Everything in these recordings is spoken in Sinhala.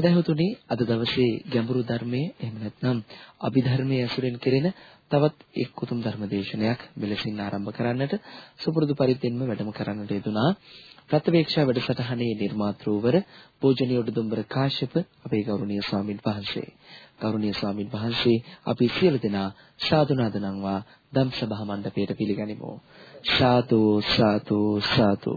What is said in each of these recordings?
සදහතුනි අද දවසේ ගැඹුරු ධර්මයේ එහෙම නැත්නම් අභිධර්මයේ ඇසුරෙන් කෙරෙන තවත් එක් උතුම් ධර්ම දේශනයක් මෙලෙසින් ආරම්භ කරන්නට සුපුරුදු පරිද්දෙන්ම වැඩම කරන්නට යෙදුනා ප්‍රතිවේක්ෂා වැඩසටහනේ නිර්මාතෘවර පූජනීය උඩුදුම්බර කාශ්‍යප අපේ ගෞරවනීය ස්වාමින් වහන්සේ. ගෞරවනීය ස්වාමින් වහන්සේ අපි සියලු දෙනා සාදුනාද නම්වා ධම් සභා මණ්ඩපයට පිළිගනිමු. සාදු සාදු සාදු.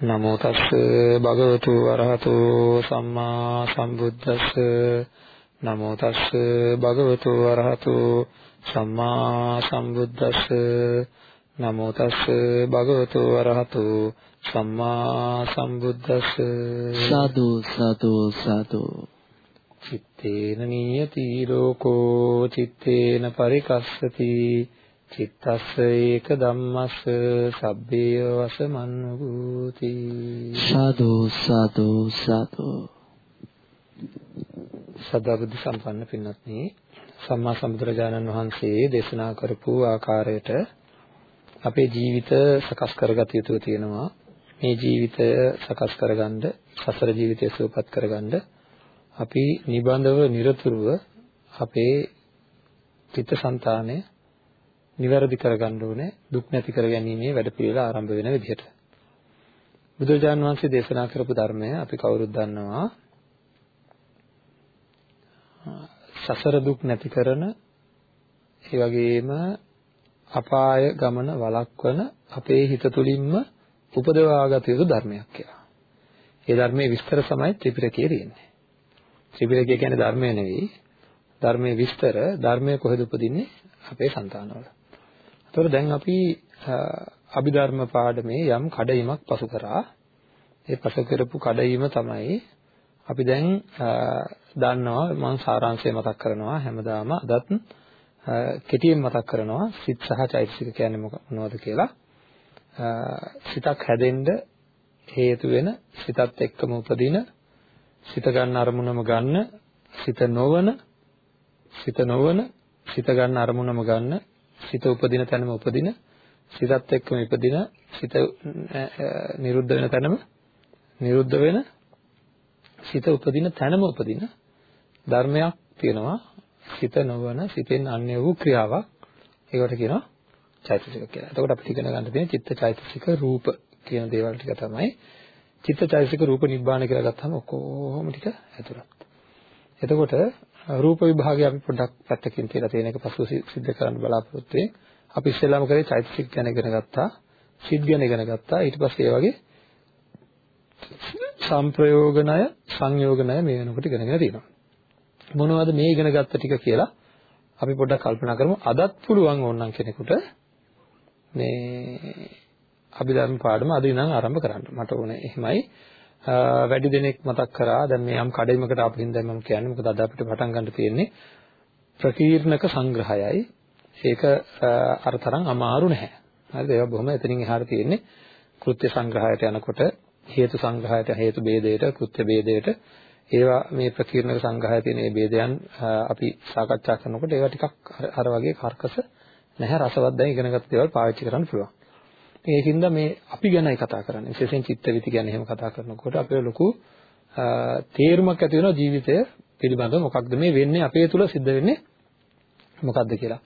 නමෝ තස්ස භගවතු වරහතු සම්මා සම්බුද්දස්ස. නමෝ තස්ස භගවතු වරහතු සම්මා සම්බුද්දස්ස. නමෝ තස්ස භගවතු වරහතු සම්මා සම්බුද්දස්ස. සාදු සාදු සාදු. චිත්තේන නියති ලෝකෝ චිත්තේන පරිකස්සති චිත්තස්ස ඒක ධම්මස්ස සබ්බේ වසමන්නුගූති සාදු සාදු සාදු. සදා බුද්ධ සම්පන්න පින්වත්නි සම්මා සම්බුදුරජාණන් වහන්සේ දේශනා කරපු ආකාරයට අපේ ජීවිත සකස් කරගත යුතු තියෙනවා. මේ ජීවිතය සකස් කරගන්න සසර ජීවිතය සුවපත් කරගන්න අපි නිබඳව নিরතුරුව අපේ චිත්තසංතානය නිවැරදි කරගන්න ඕනේ දුක් නැති කරගැනීමේ වැඩපිළිවෙල ආරම්භ වෙන විදිහට. බුදුරජාණන් වහන්සේ දේශනා කරපු ධර්මය අපි කවුරුත් දන්නවා. සසර දුක් නැති කරන ඒ වගේම අපාය ගමන වළක්වන අපේ හිත තුළින්ම උපදවාගත යුතු ධර්මයක් කියලා. ඒ ධර්මයේ විස්තර තමයි ත්‍රිපිටකයේ තියෙන්නේ. ත්‍රිපිටකය කියන්නේ ධර්මය නෙවෙයි. ධර්මයේ විස්තර ධර්මය කොහෙද උපදින්නේ? අපේ సంతානවල. එතකොට දැන් අපි අභිධර්ම පාඩමේ යම් කඩයිමක් පසු කරා. ඒ පසු කරපු කඩයිම තමයි අපි දැන් දන්නවා මම සාරාංශය මතක් කරනවා හැමදාම අදත් කෙටියෙන් මතක් කරනවා සිත් සහ චෛතසික කියන්නේ මොනවද කියලා. සිතක් හැදෙන්න හේතු වෙන සිතත් එක්කම උපදින සිත ගන්න අරමුණම ගන්න සිත නොවන සිත නොවන සිත ගන්න අරමුණම ගන්න සිත උපදින තැනම උපදින සිතත් එක්කම ඉපදින සිත නිරුද්ධ වෙන තැනම නිරුද්ධ වෙන සිත උපදින තැනම උපදින ධර්මයක් තියෙනවා සිත නොවන සිතෙන් අන්‍ය වූ ක්‍රියාවක් ඒකට කියනවා චෛතසික කියලා. එතකොට අපිට ඉගෙන ගන්න තියෙන චිත්ත චෛතසික රූප කියන දේවල් ටික තමයි චිත්ත චෛතසික රූප නිබ්බාන කියලා ගත්තාම ඔක්කොම ටික ඇතුළත්. එතකොට රූප විභාගය අපි පොඩ්ඩක් පැත්තකින් තියලා තියෙන එක පසුව සිද්ධ කරන්න බලාපොරොත්තු වෙන්නේ. අපි ඉස්සෙල්ලාම කරේ චෛතසික ගැන ඉගෙන ගත්තා. සිත් ගැන ඉගෙන ගත්තා. ඊට පස්සේ ඒ වගේ සංප්‍රයෝගණය, සංයෝගණය මේ වෙනකොට ඉගෙනගෙන තියෙනවා. මොනවද මේ ඉගෙන ගත්ත ටික කියලා අපි පොඩ්ඩක් කල්පනා කරමු. අදත් පුළුවන් ඕනනම් කෙනෙකුට මේ අභිධර්ම පාඩම අද ඉඳන් ආරම්භ කරන්න. මට ඕනේ එහෙමයි. වැඩි දෙනෙක් මතක් කරා. දැන් මේ යම් කඩේමකට අපින් දැන් මම කියන්නේ මොකද අද අපිට පටන් ගන්න තියෙන්නේ ප්‍රකීර්ණක සංග්‍රහයයි. ඒක අර තරම් අමාරු නැහැ. හරිද? ඒවා බොහොම එතනින් එහාට තියෙන්නේ. කෘත්‍ය සංග්‍රහයට යනකොට හේතු සංග්‍රහයට හේතු ભેදයට කෘත්‍ය ભેදයට ඒවා මේ ප්‍රකීර්ණක සංග්‍රහය තියෙන මේ ભેදයන් අපි සාකච්ඡා කරනකොට ඒවා ටිකක් අර වගේ කර්කස නැහැ රසවත් දැන් ඉගෙනගත්ත දේවල් පාවිච්චි කරන්න පුළුවන්. ඒකින්ද මේ අපි ගැනයි කතා කරන්නේ. විශේෂයෙන් චිත්ත විති ගැන එහෙම කතා කරනකොට අපේ ලොකු තේරුමක් ඇති වෙනවා ජීවිතය පිළිබඳව මොකක්ද මේ වෙන්නේ අපේ තුල සිද්ධ වෙන්නේ මොකක්ද කියලා.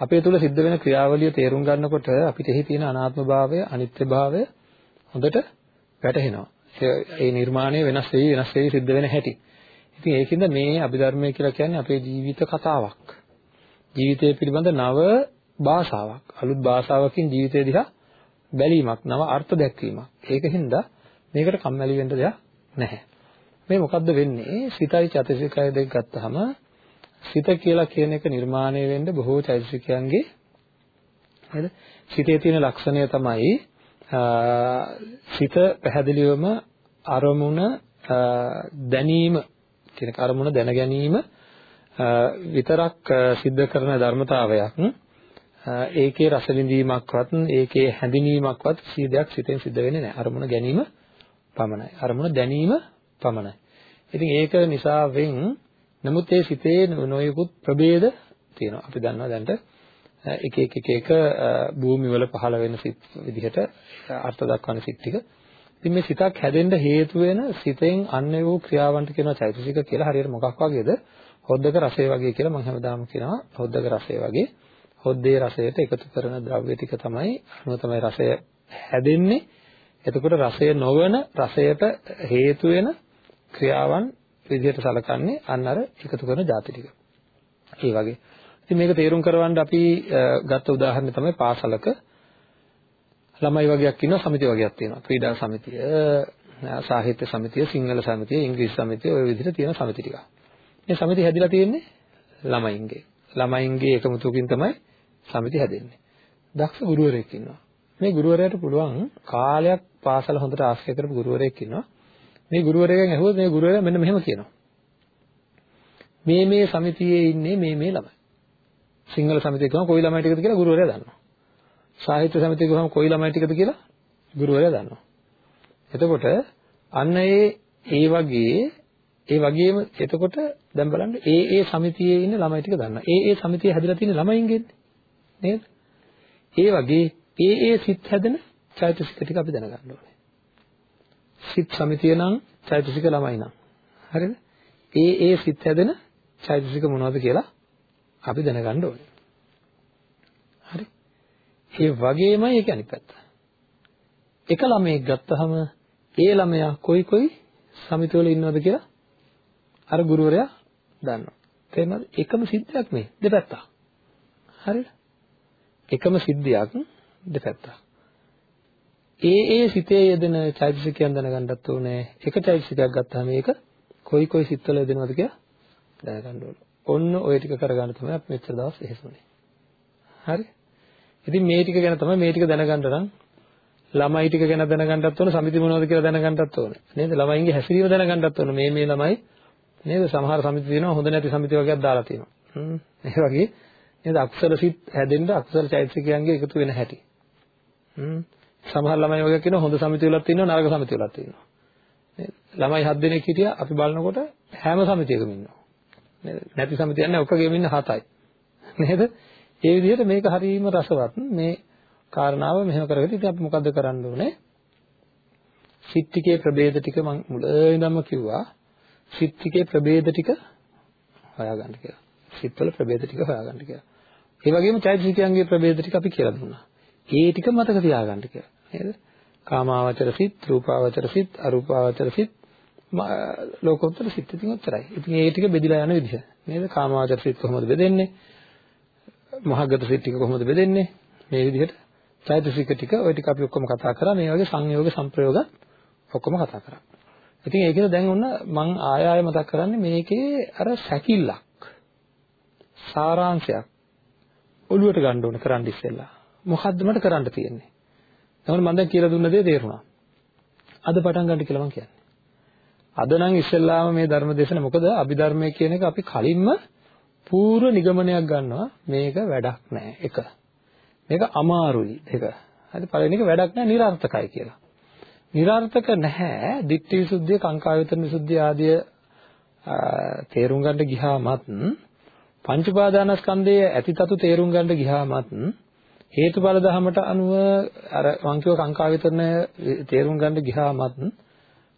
අපේ තුල සිද්ධ වෙන ක්‍රියාවලිය තේරුම් ගන්නකොට අපිට එහි තියෙන අනාත්ම භාවය, අනිත්‍ය භාවය හොඳට වැටහෙනවා. ඒ නිර්මාණය වෙනස් වෙවි වෙනස් වෙවි සිද්ධ වෙන හැටි. ඉතින් ඒකින්ද මේ අභිධර්මය කියලා කියන්නේ අපේ ජීවිත කතාවක්. ජීවිතය පිළිබඳ නව භාෂාවක්. අලුත් භාෂාවකින් ජීවිතය දිහා බැලීමක් නව අර්ථ දැක්වීමක්. ඒකින්ද මේකට කම්මැලි වෙන්න දෙයක් නැහැ. මේ මොකද්ද වෙන්නේ? සිතයි චෛතසිකය දෙක ගත්තාම සිත කියලා කියන එක නිර්මාණය වෙන්න බොහෝ චෛතසිකයන්ගේ නේද? සිතේ තියෙන ලක්ෂණය තමයි සිත පැහැදිලිවම අරමුණ දැනීම කියන අරමුණ දැන ගැනීම විතරක් සිද්ධ කරන ධර්මතාවයක් ඒකේ රස විඳීමක්වත් ඒකේ හැඳිනීමක්වත් සීදයක් සිතෙන් සිද්ධ වෙන්නේ නැහැ අරමුණ ගැනීම පමණයි අරමුණ දැනීම පමණයි ඉතින් ඒක නිසා වෙන් නමුත් ඒ සිතේ නොයෙකුත් ප්‍රභේද තියෙනවා අපි දන්නවා දැන්ට එක එක එක එක භූමි වල පහළ වෙන සිත් විදිහට අර්ථ දක්වන සිත් ටික. ඉතින් මේ සිතක් හැදෙන්න හේතු වෙන සිතෙන් අන්‍ය වූ ක්‍රියාවන්ට කියනවා චෛතසික කියලා. හරියට මොකක් වගේද? හොද්දක රසය වගේ කියලා මම හැමදාම කියනවා. හොද්දක රසය වගේ. හොද්දේ රසයට එකතු කරන ද්‍රව්‍ය ටික තමයි අනුව තමයි රසය හැදෙන්නේ. එතකොට රසය නොවන රසයට හේතු වෙන ක්‍රියාවන් විදිහට සලකන්නේ අන්න අර එකතු කරන ಜಾති ටික. ඒ වගේ. ඉතින් මේක තේරුම් කරවන්න අපි ගත්ත උදාහරණය තමයි පාසලක ළමයි වගේක් ඉන්නවා සමිති වගේක් තියෙනවා. ක්‍රීඩා සමිතිය, සාහිත්‍ය සමිතිය, සිංහල සමිතිය, ඉංග්‍රීසි සමිතිය ඔය විදිහට තියෙන සමිති ටික. මේ සමිති හැදිලා තියෙන්නේ ළමයින්ගේ. ළමයින්ගේ එකමුතුකින් තමයි සමිති හැදෙන්නේ. දක්ෂ ගුරුවරයෙක් ඉන්නවා. මේ ගුරුවරයාට පුළුවන් කාලයක් පාසල හොඳට ආශ්‍රය කරපු ගුරුවරයෙක් ඉන්නවා. මේ ගුරුවරයාගෙන් ඇහුවොත් මේ ගුරුවරයා මෙන්න මෙහෙම කියනවා. මේ මේ සමිතියේ ඉන්නේ මේ මේ ළමයි. සිංහල සමිතිය ගම කොයි ළමයි ටිකද කියලා ගුරුවරයා දන්නවා. සාහිත්‍ය සමිතිය ගම කොයි ළමයි ටිකද කියලා ගුරුවරයා දන්නවා. එතකොට අන්න ඒ ඒ වගේ ඒ වගේම එතකොට දැන් බලන්න ඒ ඒ සමිතියේ ඉන්න ළමයි ටික දන්නවා. ඒ ඒ සමිතිය හැදිලා තියෙන ළමයින්ගෙන් නේද? ඒ වගේ ඒ ඒ සිත් හැදෙන චෛතසික ටික අපි දැනගන්න ඕනේ. සිත් සමිතිය නම් චෛතසික ළමයි නම්. හරිද? ඒ ඒ සිත් හැදෙන චෛතසික මොනවද කියලා අපි දැනගන්න ඕනේ. හරි. ඒ වගේමයි ඒක අනිත් පැත්ත. එක ළමයෙක් ගත්තහම ඒ ළමයා කොයි කොයි සමිතිවල ඉන්නවද කියලා අර ගුරුවරයා දන්නවා. තේරෙනවද? එකම සිද්ධියක් මේ දෙපැත්ත. හරිද? එකම සිද්ධියක් දෙපැත්ත. ඒ ඒ සිතේ යෙදෙන චෛතසිකයන් දැනගන්නත් ඕනේ. එක චෛතසිකයක් ගත්තාම ඒක කොයි කොයි සිත්වල යෙදෙනවද කියලා දැනගන්න ඕනේ. ඔන්න ඔය ටික කරගන්න තමයි අපි මෙච්චර දවස් එහෙසුනේ. හරි? ඉතින් මේ ටික ගැන තමයි මේ ටික දැනගන්න නම් ළමයි ටික ගැන දැනගන්නත් ඕන සමිති මොනවද කියලා දැනගන්නත් ඕන. නේද? ළමයින්ගේ හැසිරීම දැනගන්නත් ඕන. මේ මේ ළමයි නේද? සමහර සමිති තියෙනවා හොඳ නැති සමිති වගේක් දාලා තියෙනවා. හ්ම්. ඒ වගේ නේද? අකුසල සිත් හැදෙන්න අකුසල චෛතසිකයන්ගේ එකතු වෙන හැටි. හ්ම්. සමහර ළමයි වගේක් ඉන්නවා හොඳ සමිති වලත් ඉන්නවා නරක සමිති වලත් ඉන්නවා. නේද? ළමයි හත් දෙනෙක් හිටියා අපි බලනකොට හැම සමිතියකම ඉන්නවා. නේද? නැති සමිතියක් නැහැ ඔක්කොගෙම ඉන්න හතයි. නේද? ඒ විදිහට මේක හරීම රසවත් මේ කාරණාව මෙහෙම කරගෙන ඉතින් අපි මොකද්ද කරන්න ඕනේ? සිත්තිකේ ප්‍රභේද ටික මම මුල ඉඳන්ම කිව්වා. සිත්තිකේ ප්‍රභේද ටික හොයාගන්න කියලා. සිත්වල ප්‍රභේද ටික හොයාගන්න කියලා. ඒ වගේම චෛතසිකයන්ගේ ප්‍රභේද ටික අපි කියලා දුන්නා. ඒ ටික මතක තියාගන්න කියලා. නේද? කාමාවචර සිත්, රූපාවචර සිත්, අරූපාවචර සිත්, ලෝකෝත්තර සිත් ඉතින් ඔච්චරයි. ඉතින් ඒ ටික බෙදිලා යන විදිහ. නේද? කාමාවචර සිත් කොහොමද බෙදෙන්නේ? මහගත සිත් ටික කොහොමද බෙදෙන්නේ? මේ විදිහට චෛතසික ටික ওই ටික අපි ඔක්කොම කතා කරා. මේ වගේ සංයෝග සංප්‍රයෝග ඔක්කොම කතා කරා. ඉතින් ඒකද දැන් ඔන්න මම ආය ආය මතක් කරන්නේ මේකේ අර සැකිල්ලක් සාරාංශයක් ඔළුවට ගන්න ඕන කරන්න ඉස්සෙල්ලා. මොකද්ද මට කරන්න තියෙන්නේ? එතකොට මම දැන් කියලා දුන්න දේ තේරුණා. අද පටන් ගන්න කියලා මම කියන්නේ. අද නම් ඉස්සෙල්ලාම මේ ධර්ම දේශන මොකද අභිධර්මය කියන එක අපි කලින්ම පූර්ව නිගමනයක් ගන්නවා මේක වැඩක් නෑ එක. මේක අමාරුයි දෙක. හරි පළවෙනි එක වැඩක් නෑ નિરර්ථකයි කියලා. નિરර්ථක නැහැ ditthi visuddhi kankāyatana visuddhi ආදී තේරුම් ගන්න ගියාමත් පංච උපාදානස්කන්ධයේ ඇතිතතු තේරුම් ගන්න ගියාමත් හේතුඵල ධහමට අනුව අර වංකිව කාංකායතන තේරුම් ගන්න ගියාමත්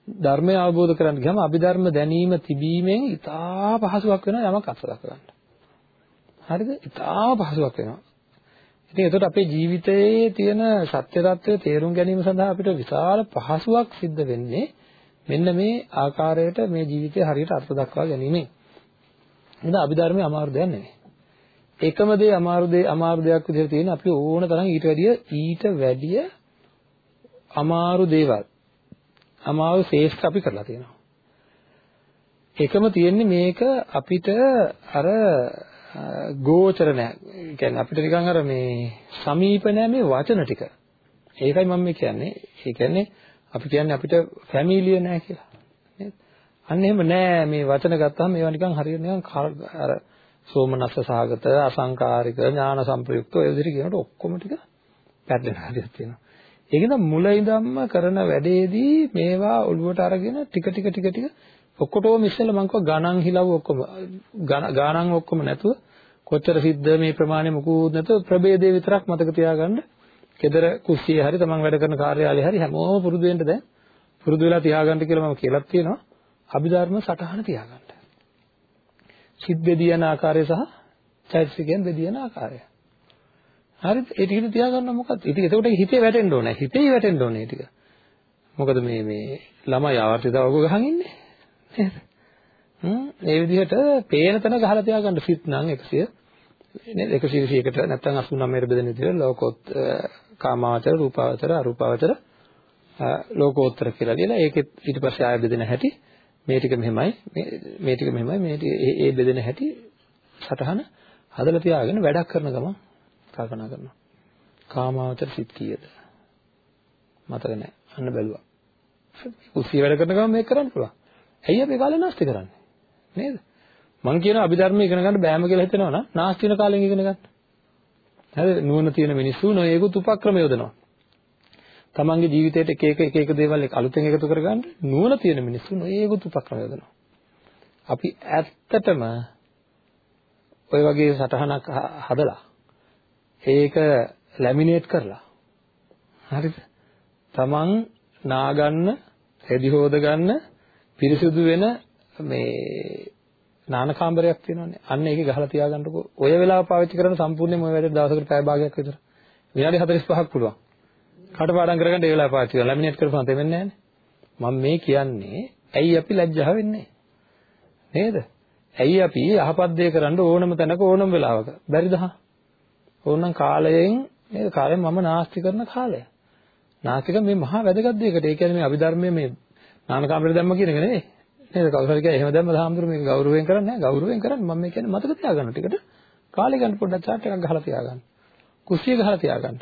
ධර්මය අවබෝධ කරගන්න ගියාම අභිධර්ම දැනීම තිබීමෙන් ඉතා පහසුවක් වෙනවා යමක් අත්දැක ගන්න. හරිද? ඉතා පහසුවක් වෙනවා. ඉතින් එතකොට අපේ ජීවිතයේ තියෙන සත්‍ය తත්වය තේරුම් ගැනීම සඳහා අපිට විශාල පහසුවක් සිද්ධ වෙන්නේ මෙන්න මේ ආකාරයට මේ ජීවිතය හරියට අර්ථ දක්වා ගැනීමෙන්. නේද? අභිධර්මයේ අමාරු දෙයක් නෙමෙයි. එකම දේ අමාරු දේ අමාරු දෙයක් විදිහට තියෙන අපි ඕන තරම් ඊට වැඩිය ඊට වැඩිය අමාරු දේවල් අමාරු ශේෂ්ඨ අපි කරලා තියෙනවා. එකම තියෙන්නේ මේක අපිට අර ගෝචර නැහැ. කියන්නේ අපිට නිකන් අර මේ සමීප නැහැ මේ වචන ටික. ඒකයි මම මේ කියන්නේ. ඒ කියන්නේ අපි කියන්නේ අපිට ෆැමිලිය නැහැ කියලා. නේද? අන්න එහෙම නෑ මේ වචන ගත්තාම මේවා නිකන් හරියට නිකන් අර සෝමනස්ස සහගත අසංකාරික ඥාන සම්ප්‍රයුක්ත ඔය විදිහට කියනකොට ඔක්කොම ටික පැටලෙන හරියක් තියෙනවා. ඒකද මුල ඉඳන්ම කරන වැඩේදී මේවා ඔළුවට අරගෙන ටික ටික ටික ටික ඔක්කොටම ඉස්සෙල්ලා මං කිව්වා ගණන් හිලව් ඔක්කොම ගණන් ඔක්කොම නැතුව කොච්චර සිද්ධ මේ ප්‍රමාණය මුකුත් නැතුව ප්‍රභේදේ විතරක් මතක තියාගන්න. kedara කුස්සියේ හරි තමන් වැඩ කරන කාර්යාලයේ හරි හැමෝම පුරුදු වෙන්න දැන් පුරුදු වෙලා තියාගන්න කියලා මම කියලාත් තියෙනවා. අභිධර්ම සටහන තියාගන්න. සිත් බෙදී යන ආකාරය සහ චෛතසිකයෙන් බෙදී යන ආකාරය. හරිද? ඒ ටික තියාගන්න මොකක්ද? ඉතින් එතකොට හිතේ වැටෙන්න ඕනේ. හිතේ වැටෙන්න ඕනේ ටික. මොකද මේ මේ ළමයි ආවර්තිත වග ගහන් ඉන්නේ. නේද? හ්ම් ඒ විදිහට පේන තැන ගහලා තියාගන්න සිත් නම් 100 නේද 120කට නැත්නම් 89ට බෙදෙන විදිහට ලෝකෝත් කාමාවචර රූපාවචර අරූපාවචර ලෝකෝත්තර කියලා ලියලා ඒකෙත් ඊට පස්සේ ආය බෙදෙන හැටි මේ ටික මෙහෙමයි මේ ටික මෙහෙමයි මේ ඒ බෙදෙන හැටි සටහන හදලා තියාගෙන වැඩක් කරන ගමන් කල්පනා කරනවා. කාමාවචර සිත් කීයද? මතක නැහැ. අන්න බැලුවා. කුස්සිය වැඩ කරන ගමන් මේක කරන්න පුළුවන්. ඇයි අපි කාලේ නාස්ති කරන්නේ? නේද? මං කියන අභිධර්ම ඉගෙන ගන්න බෑම කියලා හිතනවා නම් නාස්ති වෙන කාලෙන් ඉගෙන ගන්න. හරිද? නුවණ තියෙන මිනිස්සු නොයේකුත් උපක්‍රම යොදනවා. තමන්ගේ ජීවිතේට එක එක එක එක දේවල් අලුතෙන් එකතු කරගන්න නුවණ තියෙන මිනිස්සු නොයේකුත් උපක්‍රම යොදනවා. අපි ඇත්තටම ওই වගේ සටහනක් හදලා ඒක ලැමිනේට් කරලා හරිද? තමන් නාගන්න, රෙදි හොද ගන්න, පිරිසිදු වෙන මේ නාන කාමරයක් තියෙනවානේ. අන්න ඒකේ ගහලා තියාගන්නකො. ඔය වෙලාව පාවිච්චි කරන සම්පූර්ණයෙන්ම ඔය වැඩේ දවසකට පැය භාගයක් විතර. විනාඩි 45ක් පුළුවන්. කටපාඩම් කරගන්න ඒ වෙලාව පාවිච්චි කරලා ලැමිනේට් කරපුවාම තෙමෙන්නේ නැහැ මම මේ කියන්නේ ඇයි අපි ලැජ්ජා වෙන්නේ? නේද? ඇයි අපි යහපත් දේ කරන්න ඕනම තැනක ඕනම වෙලාවක? බැරිද හා? ඕනනම් කාලයෙන් නේද? කාලයෙන් මම නාස්ති කරන කාලය. නාස්තික මේ මහා වැදගත් දෙයකට. ඒ කියන්නේ මේ අභිධර්මයේ මේ නානකාමරේ දැම්ම කියන එක නෙවෙයි. නේද? කවුරු හරි කියන්නේ එහෙම දැම්ම සාහම්දුර මේක ගෞරවයෙන් කරන්නේ නැහැ. ගෞරවයෙන් කරන්නේ මම මේ කියන්නේ මතක තියාගන්න ටිකට. කාලේ ගන්න පොඩ්ඩක් chart එකක් ගහලා තියාගන්න. කුස්සිය ගහලා තියාගන්න.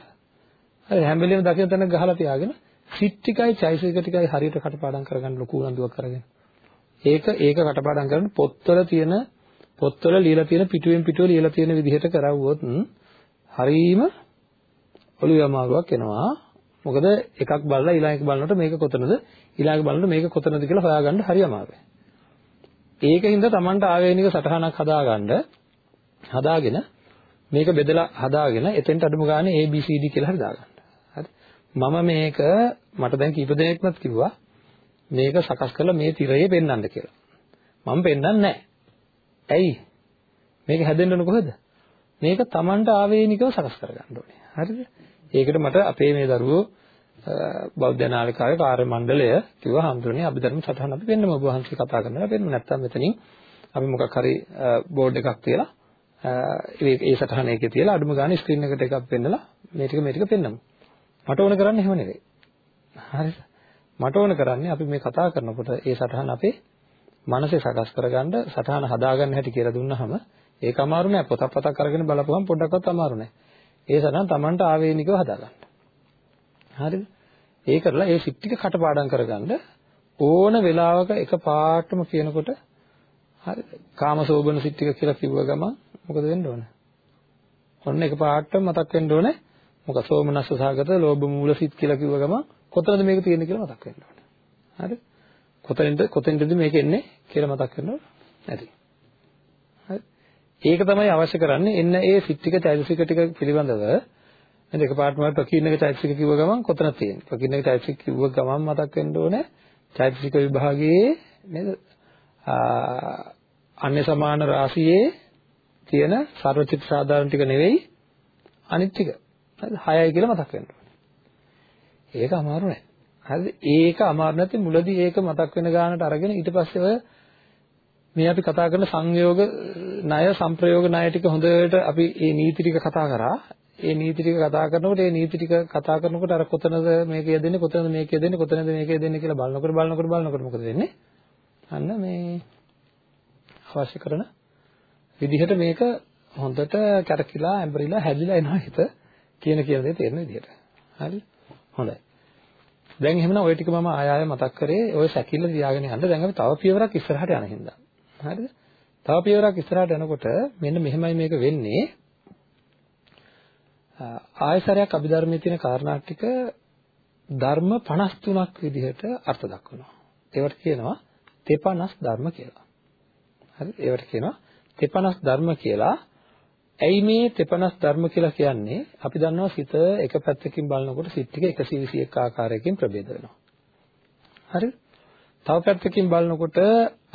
හරි හැම වෙලෙම දකින තැන ගහලා තියාගෙන සිත් ටිකයි චෛසික ටිකයි හරියට කටපාඩම් කරගන්න ලොකු උනන්දුවක් කරගෙන ඒක ඒක කටපාඩම් කරන පොත්වල තියෙන පොත්වල ලියලා තියෙන පිටුවෙන් පිටුව ලියලා තියෙන විදිහට කරවුවොත් හරීම ඔළුවේ අමාරුවක් එනවා. මොකද එකක් බලලා ඊළඟ එක බලනකොට මේක කොතනද? ඊළඟ බලනකොට මේක කොතනද කියලා හොයාගන්න හරි අමාරුයි. ඒකින්ද Tamanට ආවේනික සටහනක් හදාගන්න හදාගෙන මේක බෙදලා හදාගෙන එතෙන්ට අඩුම ගානේ ABCD කියලා හරි දාගන්න. මම මේක මට දැන් කීප දෙනෙක්මත් කිව්වා මේක සකස් කරලා මේ තිරයේ පෙන්වන්න කියලා. මම පෙන්වන්නේ නැහැ. ඇයි? මේක හැදෙන්න ඕන කොහෙද? මේක Tamanට ආවේනිකව සකස් කරගන්න ඕනේ. හරිද? ඒකට මට අපේ මේ දරුවෝ බෞද්ධ නාලිකාවේ කාර්ය මණ්ඩලය කිව්වා හම්දුනේ අභිධර්ම සටහන අපි වෙන්නම ඔබ වහන්සේ කතා කරනවා වෙන්න නැත්තම් මෙතනින් අපි මොකක් හරි බෝඩ් එකක් තියලා ඒ ඒ සටහන එකේ තියලා අඩුම ගානේ ස්ක්‍රීන් එකට එකක් පෙන්නලා මේ ටික මේ ටික පෙන්නමු. මට ඕන කරන්නේ එහෙම නෙවෙයි. හරිද? මට ඕන කරන්නේ අපි මේ කතා කරනකොට ඒ සටහන අපේ මනසේ සකස් කරගන්න සටහන හදාගන්න හැටි කියලා දුන්නාම ඒක අමාරු නෑ. පොතක් පතක් අරගෙන බලපුවම පොඩ්ඩක්වත් අමාරු නෑ. ඒ සටහන Tamanට ආවේනිකව හදාගන්න. හරිද? ඒ කරලා ඒ සිත් ටික කටපාඩම් කරගන්න ඕන වෙලාවක එක පාටම කියනකොට හරිද? කාමසෝබන සිත් ටික කියලා කිව්ව ගමන් මොකද වෙන්න ඕන? ඔන්න එක පාටම මතක් වෙන්න ඕනේ මොකද සෝමනස්ස සහගත ලෝභ මූල සිත් කියලා කිව්ව ගමන් කොතනද මේක තියෙන්නේ කියලා මතක් වෙන්න ඕනේ. හරි? කොතෙන්ද කොතෙන්ද මේක එන්නේ කියලා මතක් වෙනව නැති. හරි? ඒක තමයි අවශ්‍ය කරන්නේ එන්න ඒ සිත් ටික චෛතසික ටික පිළිබඳව නේද එකපාරටම ප්‍රකීර්ණක චෛතසික කිව්ව ගමන් කොතනද තියෙන්නේ? ප්‍රකීර්ණක චෛතසික කිව්ව ගමන් මතක් වෙන්න ඕනේ චෛතසික විභාගයේ නේද? අන්‍ය සමාන රාශියේ තියෙන සර්වචිත් සාධාරණ ටික නෙවෙයි අනිත් ටික. හරිද 6යි කියලා මතක් වෙන්න ඕනේ. ඒක අමාරු නෑ. හරිද? ඒක අමාරු නැති මුලදී ඒක මතක් වෙන ගානට අරගෙන ඊට පස්සේ ඔය මේ අපි කතා කරන සංයෝග ණය සංප්‍රයෝග ණය ටික හොඳට අපි මේ නීති ටික කතා කරා. ඒ නීති ටික කතා කරනකොට ඒ නීති ටික කතා කරනකොට අර කොතනද මේක යෙදෙන්නේ කොතනද මේක යෙදෙන්නේ කොතනද මේක යෙදෙන්නේ කියලා බලනකොට බලනකොට බලනකොට මොකද වෙන්නේ? අන්න මේ අවශ්‍ය කරන විදිහට මේක හොඳට කැරකිලා ඇඹරිලා හැදිලා එනවා හිත කියන කියන දේ තේරෙන විදිහට. හරි? හොඳයි. දැන් එහෙමනම් ওই ටික මම ආය ආය මතක් කරේ ওই සැකිල්ල තියාගෙන යන්න. දැන් අපි තව පියවරක් ඉස්සරහට යන හින්දා. හරිද? තව පියවරක් ඉස්සරහට යනකොට මෙන්න මෙහෙමයි මේක වෙන්නේ. ආයසරයක් අභිධර්මයේ තියෙන කාරණා ටික ධර්ම 53ක් විදිහට අර්ථ දක්වනවා. ඒවට කියනවා තෙපනස් ධර්ම කියලා. හරි? ඒවට කියනවා තෙපනස් ධර්ම කියලා. ඇයි මේ තෙපනස් ධර්ම කියලා කියන්නේ? අපි දන්නවා සිත එක පැත්තකින් බලනකොට සිත් ටික 121 ආකාරයකින් ප්‍රභේද වෙනවා. හරිද? තව පැත්තකින් බලනකොට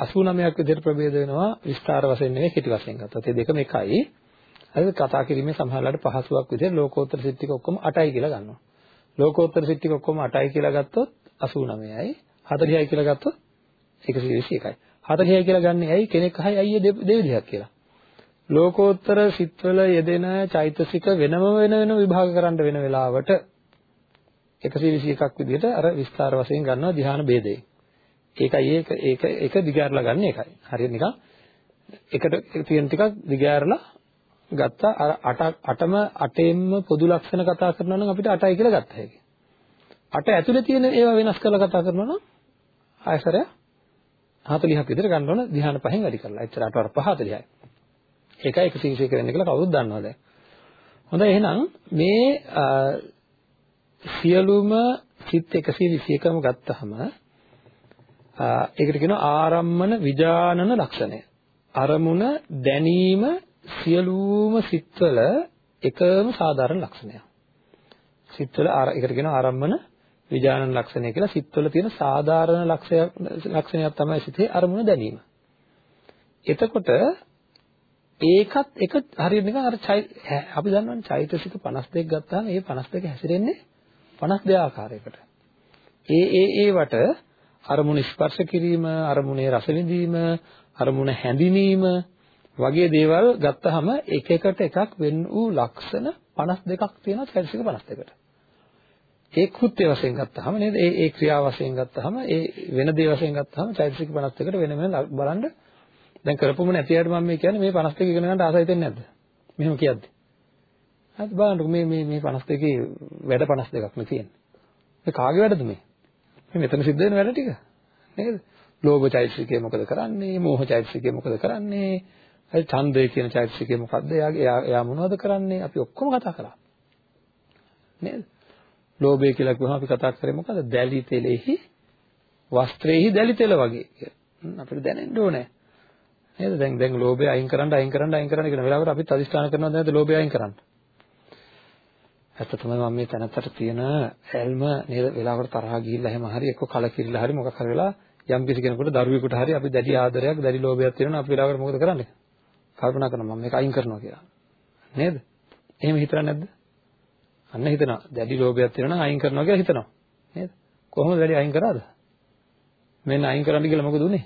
89ක් විදිහට ප්‍රභේද වෙනවා විස්තර වශයෙන් නෙවෙයි කෙටි වශයෙන් ගත්තොත්. ඒ දෙකම එකයි. හරිද? කතා කිරීමේ සමහරවල්ලාට පහසුවක් විදිහට ලෝකෝත්තර සිත් ටික ඔක්කොම 8යි කියලා ගන්නවා. ලෝකෝත්තර සිත් ටික ඔක්කොම 8යි කියලා ගත්තොත් 89යි. 40යි කියලා ගත්තොත් 121යි. 40යි කියලා ගන්න ඇයි කෙනෙක් අහයි අයියේ දෙවිදිහක් කියලා. ලෝකෝත්තර සිත්වල යෙදෙන චෛතසික වෙනම වෙන වෙන විභාග කරන්න වෙන වෙලාවට 121ක් විදිහට අර විස්තර වශයෙන් ගන්නවා ධ්‍යාන ભેදේ. ඒකයි ඒක ඒක ඒක දිගාරලා ගන්න එකයි. හරියට නිකන් එකට තියෙන ටිකක් දිගාරලා ගත්තා අර අට අටම අටෙන්ම පොදු ලක්ෂණ කතා කරනවා නම් අපිට 8යි කියලා ගත්ත හැකියි. අට ඇතුලේ තියෙන ඒවා වෙනස් කරලා කතා කරනවා නම් ආයසරය 40ක් විතර ගන්න ඕන ධ්‍යාන පහෙන් වැඩි කරලා. එච්චර 8 වර 5 40යි. ඒකයි 120 කරන්නේ කියලා කවුරුත් දන්නවා දැන්. හොඳයි එහෙනම් මේ සියලුම සිත් 121ම ගත්තහම ඒකට කියනවා ආරම්මන විජානන ලක්ෂණය. අරමුණ දැනීම සියලුම සිත්වල එකම සාධාරණ ලක්ෂණයක්. සිත්වල ඒකට කියනවා ආරම්මන විජානන ලක්ෂණය කියලා සිත්වල තියෙන සාධාරණ ලක්ෂණයක් ලක්ෂණයක් තමයි සිතේ අරමුණ දැනීම. එතකොට ඒකත් එක හරියට නිකන් අර අපි දන්නවනේ චෛතසික 52 ගත්තාම ඒ 52 හැසිරෙන්නේ 52 ආකාරයකට. ඒ ඒ ඒවට අරමුණ ස්පර්ශ කිරීම, අරමුණේ රස විඳීම, අරමුණ හැඳිනීම වගේ දේවල් ගත්තාම එක එකට එකක් වෙන් වූ ලක්ෂණ 52ක් තියෙනවා චෛතසික 52කට. ඒ කෘත්‍ය වශයෙන් ගත්තාම නේද? ඒ ඒ ක්‍රියා වශයෙන් ගත්තාම ඒ වෙන දේ වශයෙන් ගත්තාම චෛතසික 52කට වෙන වෙන බලන්න දැන් කරපොම නැති අයට මම මේ කියන්නේ මේ 52 ඉගෙන ගන්න ආසයි දෙන්නේ නැද්ද? මෙහෙම කියද්දි. හරි බලන්නකො මේ මේ මේ 52 වැඩ 52ක් නේ තියෙන්නේ. මේ කාගේ වැඩද මේ? මේ මෙතන සිද්ධ වෙන වැඩ ටික. නේද? ලෝභ චෛතසිකය මොකද කරන්නේ? මෝහ චෛතසිකය මොකද කරන්නේ? හරි ඡන්දය කියන චෛතසිකය මොකද්ද? එයා එයා මොනවද කරන්නේ? අපි ඔක්කොම කතා කරා. නේද? ලෝභය කියලා කිව්වම අපි කතා කරේ මොකද? දැලි තෙලෙහි වස්ත්‍රයේහි දැලි තෙල වගේ කියලා. අපිට දැනෙන්න ඕනේ. නේද? දැන් දැන් ලෝභය අයින් කරන්න අයින් කරන්න අයින් කරන්න කියන වෙලාවට අපිත් අදිස්ථාන කරනවද නැද්ද ලෝභය අයින් කරන්න? ඇත්ත තමයි මම මේ තැනත්තට තියෙන ඇල්ම නේද වෙලාවකට තරහා ගිහිල්ලා එහෙම හරි එක්ක කලකිරිලා හරි මොකක් හරි වෙලා යම් කිසි කෙනෙකුට දරුවෙකුට හරි අපි දැඩි ආදරයක් දැඩි ලෝභයක් තියෙනවා අපි වෙලාවකට මොකද කරන්නේ? කල්පනා කරනවා මම මේක අයින් කරනවා කියලා. නේද? එහෙම හිතලා නැද්ද? අන්න හිතනවා. දැඩි ලෝභයක් තියෙනවා නම් අයින් කරනවා කියලා හිතනවා. නේද? කොහොමද වැඩි අයින් කරාද? මෙන්න අයින් කරන්න කියලා මොකද උනේ?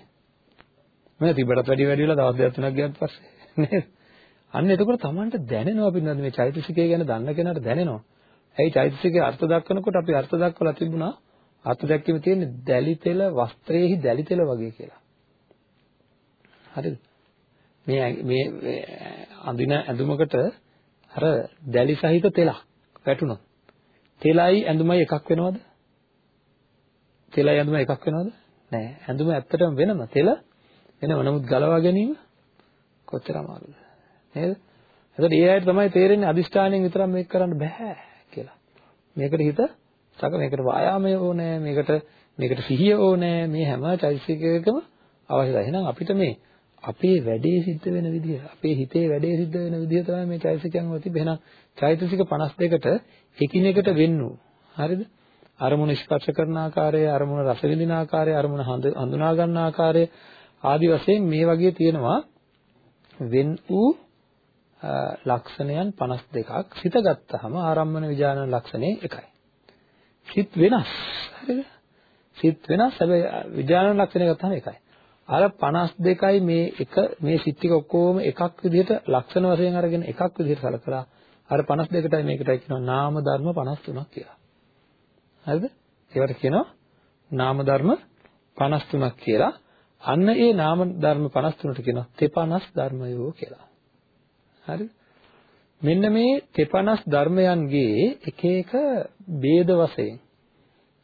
මම තිබ්බටත් වැඩි වැඩි වෙලා දවස් දෙකක් තුනක් ගියාට පස්සේ නේද? අන්න එතකොට Tamanට දැනෙනවා පින්නත් මේ චෛතසිකය ගැන දන්න කෙනාට දැනෙනවා. ඇයි චෛතසිකයේ අර්ථ දක්වනකොට අපි අර්ථ දක්වලා තිබුණා අර්ථ දැක්වීම තියෙන්නේ දැලි තෙල වස්ත්‍රයේහි දැලි තෙල වගේ කියලා. හරිද? මේ මේ අඳින ඇඳුමකට අර දැලි සහිත තෙලක් වැටුණොත් තෙලයි ඇඳුමයි එකක් වෙනවද? තෙලයි ඇඳුමයි එකක් වෙනවද? නෑ. ඇඳුම ඇත්තටම වෙනම තෙල වෙනම. නමුත් ගලවා ගැනීම කොච්චර අමාරුද? නේද? එතකොට ඒ අයට තමයි තේරෙන්නේ අදිෂ්ඨානයෙන් විතරක් මේක කරන්න බෑ කියලා. මේකට හිත සක මේකට වායාමය ඕනේ, මේකට මේකට සිහිය ඕනේ, මේ හැම චෛතසිකයකම අවශ්‍යයි. එහෙනම් අපිට මේ අපේ වැඩේ සිද්ධ වෙන විදිහ, අපේ හිතේ වැඩේ සිද්ධ වෙන විදිහ තමයි මේ චෛතසිකයන් වල තිබෙන. එහෙනම් චෛතසික 52කට එකිනෙකට වෙන්නු. හරිද? අරමුණ ස්පර්ශ කරන ආකාරය, අරමුණ රස විඳින ආකාරය, අරමුණ හඳුනා ගන්න ආකාරය ආදි වශයෙන් මේ වගේ තියෙනවා වෙන් වූ ලක්ෂණයන් 52ක් සිත ගත්තාම ආරම්මන විඥාන ලක්ෂණේ එකයි. සිත් වෙනස්. හරිද? සිත් වෙනස් හැබැයි විඥාන ලක්ෂණය ගත්තාම එකයි. අර 52යි මේ එක මේ සිත් ටික ඔක්කොම එකක් විදිහට ලක්ෂණ වශයෙන් අරගෙන එකක් විදිහට සලකලා අර 52ටයි මේකටයි කියනවා නාම ධර්ම 53ක් කියලා. හරිද? ඒවට කියනවා නාම ධර්ම 53ක් කියලා. අන්න ඒ නාම ධර්ම 53ට කියනවා තෙපනස් ධර්මයෝ කියලා. හරි? මෙන්න මේ තෙපනස් ධර්මයන්ගේ එක එක ભેද වශයෙන්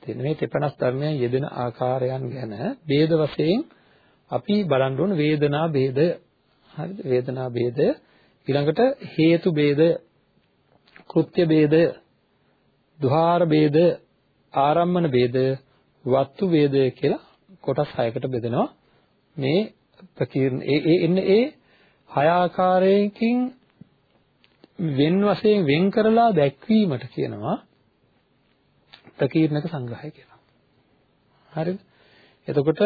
තියෙන මේ තෙපනස් ධර්මයන් යෙදෙන ආකාරයන් ගැන ભેද වශයෙන් අපි බලන්න ඕන වේදනා ભેදය. හරිද? වේදනා ભેදය ඊළඟට හේතු ભેදය, කෘත්‍ය ભેදය, ద్వාර ભેදය, ආරම්මන ભેදය, වස්තු ભේදය කියලා කොටස් 6කට බෙදෙනවා. මේ ප්‍රකීර්ණ ඒ ඒ එන්නේ ඒ හය ආකාරයකින් වෙන වශයෙන් වෙන් කරලා දැක්වීමට කියනවා ප්‍රකීර්ණක සංග්‍රහය කියලා. හරිද? එතකොට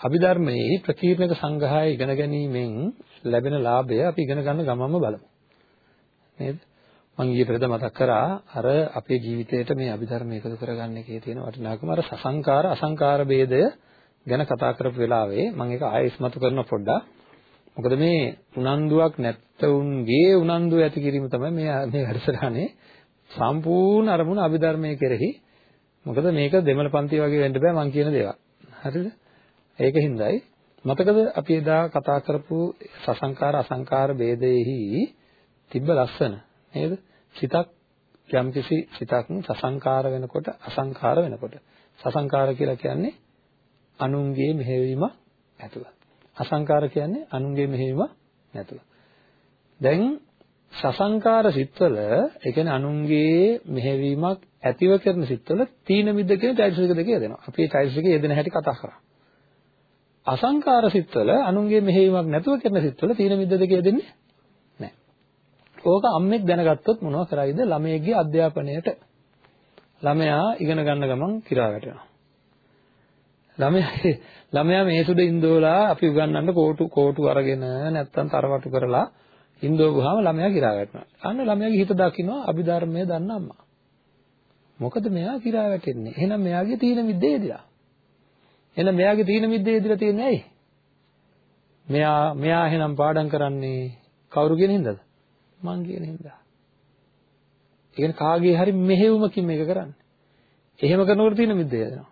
අභිධර්මයේ ප්‍රකීර්ණක සංග්‍රහය ඉගෙන ගැනීමෙන් ලැබෙන ලාභය අපි ඉගෙන ගන්න ගමන්ම බලමු. නේද? මම ඊයේ පෙරේද මතක් කරා අර අපේ ජීවිතේට මේ අභිධර්ම එකතු කරගන්න එකේ තියෙන වටිනාකම අර සසංකාර අසංකාර ભેදය ගැන කතා කරපු වෙලාවේ මම ඒක ආයෙ ඉස්මතු කරන පොඩ්ඩක්. මොකද මේ උනන්දුවක් නැත්තවුන්ගේ උනන්දුව ඇති කිරීම තමයි මේ මේ වැඩසටහනේ සම්පූර්ණ අරමුණ අභිධර්මයේ කෙරෙහි මොකද මේක දෙමළ පන්ති වගේ වෙන්න බෑ මං කියන දේවල්. හරිද? ඒකින්දයි මතකද අපි එදා කතා කරපු සසංකාර අසංකාර ભેදෙහි තිබ්බ ලස්සන නේද? සිතක් යම්කිසි සිතක් සසංකාර වෙනකොට අසංකාර වෙනකොට සසංකාර කියලා කියන්නේ අනුන්ගේ මෙහෙයවීම නැතුව. අසංකාර කියන්නේ අනුන්ගේ මෙහෙයවීම නැතුව. දැන් සසංකාර සිත්වල ඒ කියන්නේ අනුන්ගේ මෙහෙවීමක් ඇතිව කරන සිත්වල තීන මිද්ද කියන චෛතසික දෙක යෙදෙනවා. අපි මේ චෛතසික යෙදෙන හැටි කතා කරා. අසංකාර සිත්වල අනුන්ගේ මෙහෙයීමක් නැතුව කරන සිත්වල තීන මිද්ද දෙක යෙදෙන්නේ නැහැ. ඕක අම්මෙක් දැනගත්තොත් මොනව කරයිද ළමයේගේ අධ්‍යාපනයට ළමයා ඉගෙන ගන්න ගමන් කිරා වැටෙනවා. ළමයා ළමයා මේ සුද ඉන්දෝලා අපි උගන්වන්න කෝටු කෝටු අරගෙන නැත්තම් තරවටු කරලා ඉන්දෝවුවාම ළමයා කිරා වැටෙනවා. අන්න ළමයාගේ හිත දකින්නවා අභිධර්මය දන්න අම්මා. මොකද මෙයා කිරා වැටෙන්නේ? එහෙනම් මෙයාගේ තීන මිද්දේ එදිලා. එහෙනම් මෙයාගේ තීන මිද්දේ එදිලා තියෙන්නේ ඇයි? මෙයා මෙයා එහෙනම් පාඩම් කරන්නේ කවුරු කියන හින්දාද? මං කියන හින්දා. ඒ කියන්නේ කාගේ හරි මෙහෙයුමකින් මේක කරන්නේ. එහෙම කරනකොට තීන මිද්දේ යනවා.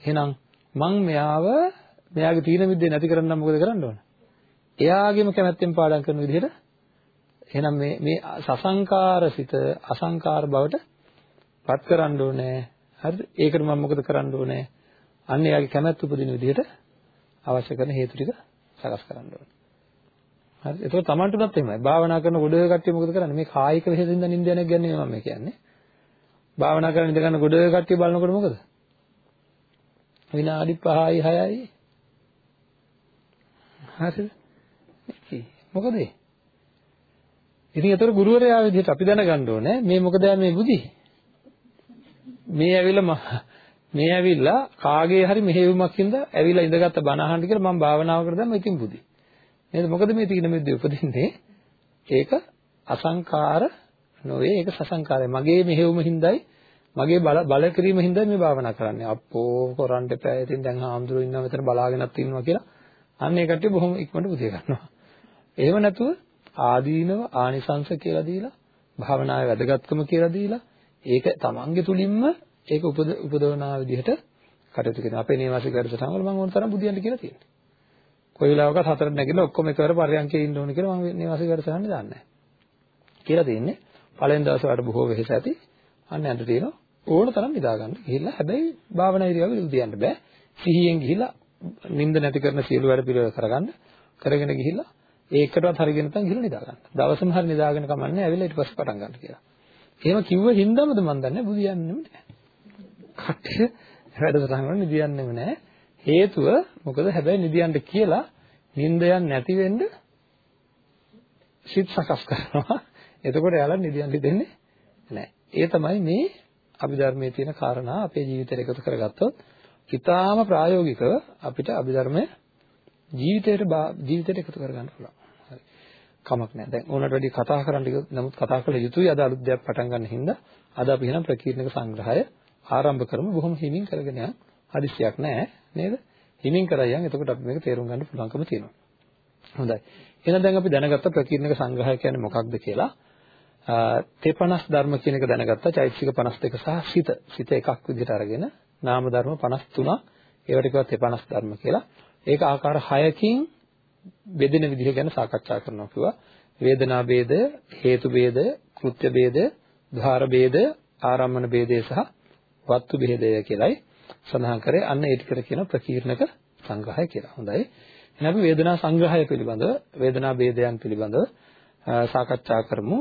එහෙනම් මං මෙයාව මෙයාගේ තීන මිද්දේ නැති කරන්න මොකද කරන්න ඕන? එයාගේම කැමැත්තෙන් පාඩම් කරන විදිහට එහෙනම් මේ මේ සසංකාර සිත අසංකාර බවට පත් කරන්න ඕනේ. හරිද? ඒකට මම මොකද කරන්න ඕනේ? අන්න එයාගේ කැමැත්ත උපදින විදිහට අවශ්‍ය කරන හේතු ටික සකස් කරන්න ඕනේ. හරිද? ඒතකොට Tamanට උනත් එහෙමයි. භාවනා කරන ගොඩ කට්ටිය මොකද කරන්නේ? මේ කායික වෙහෙසින්ද නිින්ද යන එක ගැන මම කියන්නේ. භාවනා කරන ඉඳ ගන්න ගොඩ කට්ටිය බලනකොට මොකද? විනාඩි 5යි 6යි. හරිද? මොකද ඒ? ඉතින් ඒතර ගුරුවරයා විදිහට අපි දැනගන්න ඕනේ මේ මොකද මේ බුද්ධි? මේ ඇවිල්ලා මේ ඇවිල්ලා කාගේ හරි මෙහෙයුමක් හින්දා ඇවිල්ලා ඉඳගත්ත බණ අහන්න කියලා මම භාවනාව කර දැම්ම ඉතින් බුද්ධි. නේද? මොකද මේ තීන මිද්දේ උපදින්නේ? ඒක අසංකාර නොවේ ඒක සසංකාරයි. මගේ මෙහෙයුම හින්දායි මගේ බල බල කිරීම හින්දායි මේ භාවනා කරන්නේ. අප්පෝ කරන්න එපා. ඉතින් දැන් ආම්දුරු ඉන්නවා මෙතන බලාගෙනත් ඉන්නවා කියලා. අන්න ඒ කට්ටිය බොහොම ඉක්මනට බුදිය ගන්නවා. එහෙම නැතුව ආදීනව ආනිසංශ කියලා දීලා භාවනාවේ වැදගත්කම කියලා දීලා ඒක තමන්ගේ තුලින්ම ඒක උපද උපදවනා විදිහට කටයුතු කරනවා. අපේ නේවාසික වැඩසටහන වල මම ඕන තරම් බුදියන්න කියලා තියෙනවා. කොයි වෙලාවකත් හතරට නැගිටලා ඔක්කොම එකවර පරයන්කේ ඉන්න ඕන කියලා මම නේවාසික වැඩසටහනේ දාන්නේ නැහැ. කියලා තියෙන්නේ. පළවෙනි දවසේ වලට බොහෝ වෙහෙස ඇති. අන්න ඇඳ තියෙනවා. ඕන තරම් නිදා ගන්න. ගිහිල්ලා හැබැයි භාවනා ඉරියව්ව බුදියන්න බෑ. සිහියෙන් ගිහිල්ලා නිින්ද නැති කරන සියලු වැඩ පිළිවෙල කරගන්න. කරගෙන ගිහිල්ලා ඒකටවත් හරියගෙන නැත්නම් ගිහලා නිදා ගන්න. දවසම හරි නිදාගෙන කමන්නේ ඇවිල්ලා ඊට පස්සේ පටන් ගන්න කියලා. එහෙම කිව්ව හින්දාමද මන් දන්නේ බුදියන්නෙම නෑ. කට්ටිය වැඩසටහන් වල නිදියන්නෙම නෑ. හේතුව මොකද හැබැයි නිදියන්න කියලා නිින්දයන් නැති වෙන්න සිත් සකස් කරනවා. එතකොට එයාලා නිදියන්න දෙන්නේ නෑ. ඒ තමයි මේ අභිධර්මයේ තියෙන කාරණා අපේ ජීවිතයට එකතු කරගත්තොත් ඊටාම ප්‍රායෝගිකව අපිට අභිධර්මයේ ජීවිතයට ජීවිතයට එකතු කරගන්න පුළුවන්. හරි. කමක් නැහැ. දැන් ඕනට වැඩි කතා කරන්න නමුත් කතා කළ යුතුයි අද අලුත් දෙයක් පටන් ගන්න හින්දා අද අපි එහෙනම් ප්‍රකීර්ණක සංග්‍රහය ආරම්භ කරමු. බොහොම හිමින් කරගෙන යන්න. හදිස්සියක් නැහැ නේද? හිමින් කරයන් එතකොට අපි මේක තේරුම් ගන්න පුළුවන්කම තියෙනවා. හොඳයි. එහෙනම් දැන් අපි දැනගත්ත ප්‍රකීර්ණක සංග්‍රහය කියන්නේ මොකක්ද කියලා. තේ50 ධර්ම කියන එක දැනගත්තා. චෛතසික 52 සහ සිත. සිත එකක් විදිහට අරගෙන නාම ධර්ම 53ක් ඒවට කියවා තේ50 ධර්ම කියලා. ඒක ආකාර 6කින් බෙදෙන විදිහ ගැන සාකච්ඡා කරනවා කිව්වා. වේදනා ભેදය, හේතු ભેදය, කෘත්‍ය ભેදය, ධාර ભેදය, ආරම්මන ભેදය සහ වත්තු ભેදය කියලයි සඳහන් කරේ. අන්න ඒ ටිකට කියන ප්‍රකීර්ණක සංග්‍රහය කියලා. හොඳයි. එහෙනම් අපි වේදනා සංග්‍රහය පිළිබඳව, වේදනා ભેදයන් පිළිබඳව සාකච්ඡා කරමු.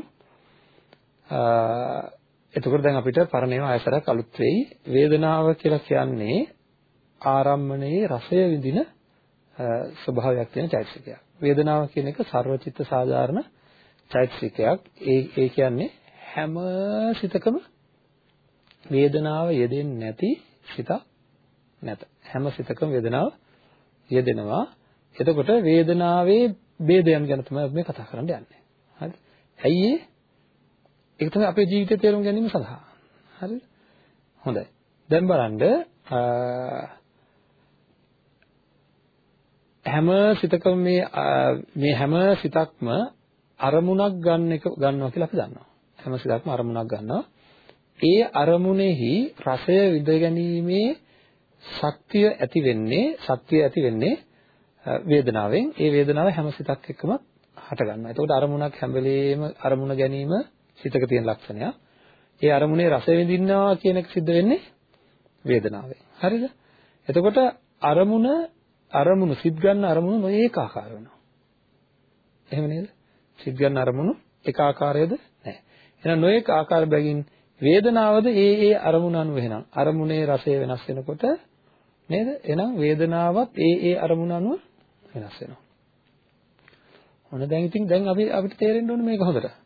එතකොට දැන් අපිට පරණේව ආයතරක් අලුත් වෙයි. වේදනාව කියලා කියන්නේ ආරම්මණයේ රසය විඳින ස්වභාවයක් තියෙන චෛතසිකයක්. වේදනාව කියන එක ਸਰවචිත්ත සාධාරණ චෛතසිකයක්. ඒ ඒ කියන්නේ හැම සිතකම වේදනාව යෙදෙන්නේ නැති සිත නැත. හැම සිතකම වේදනාව යෙදෙනවා. එතකොට වේදනාවේ ભેදයන් ගැන තමයි මේ කතා කරන්න යන්නේ. හරි. ඇයි ඒ ඒක තමයි අපේ ජීවිතය තේරුම් ගැනීම සඳහා. හරිද? හොඳයි. දැන් බලන්න හැම සිතකම මේ මේ හැම සිතක්ම අරමුණක් ගන්න එක ගන්නවා කියලා අපි දන්නවා. හැම සිතක්ම අරමුණක් ගන්නවා. ඒ අරමුණෙහි රසය විඳ ගැනීමේ ශක්තිය ඇති වෙන්නේ ශක්තිය ඇති වෙන්නේ වේදනාවෙන්. ඒ වේදනාව හැම සිතක් එක්කම හට ගන්නවා. එතකොට අරමුණක් හැම වෙලේම අරමුණ ගැනීම සිතක තියෙන ලක්ෂණයක්. ඒ අරමුණේ රස විඳින්නවා කියන එක සිද්ධ වෙන්නේ වේදනාවෙන්. හරිද? එතකොට අරමුණ අරමුණු සිත් ගන්න අරමුණු නොඒක ආකාර වෙනවා. එහෙම නේද? සිත් ගන්න අරමුණු එක ආකාරයේද නැහැ. එහෙනම් නොඒක ආකාර බැගින් වේදනාවද ඒ ඒ අරමුණ අනුව එහෙනම් අරමුණේ රසය වෙනස් වෙනකොට නේද? එහෙනම් වේදනාවත් ඒ ඒ අරමුණ අනුව වෙනස් වෙනවා. ඔන්න දැන් ඉතින් දැන් අපි අපිට තේරෙන්න ඕනේ මේක හොඳට.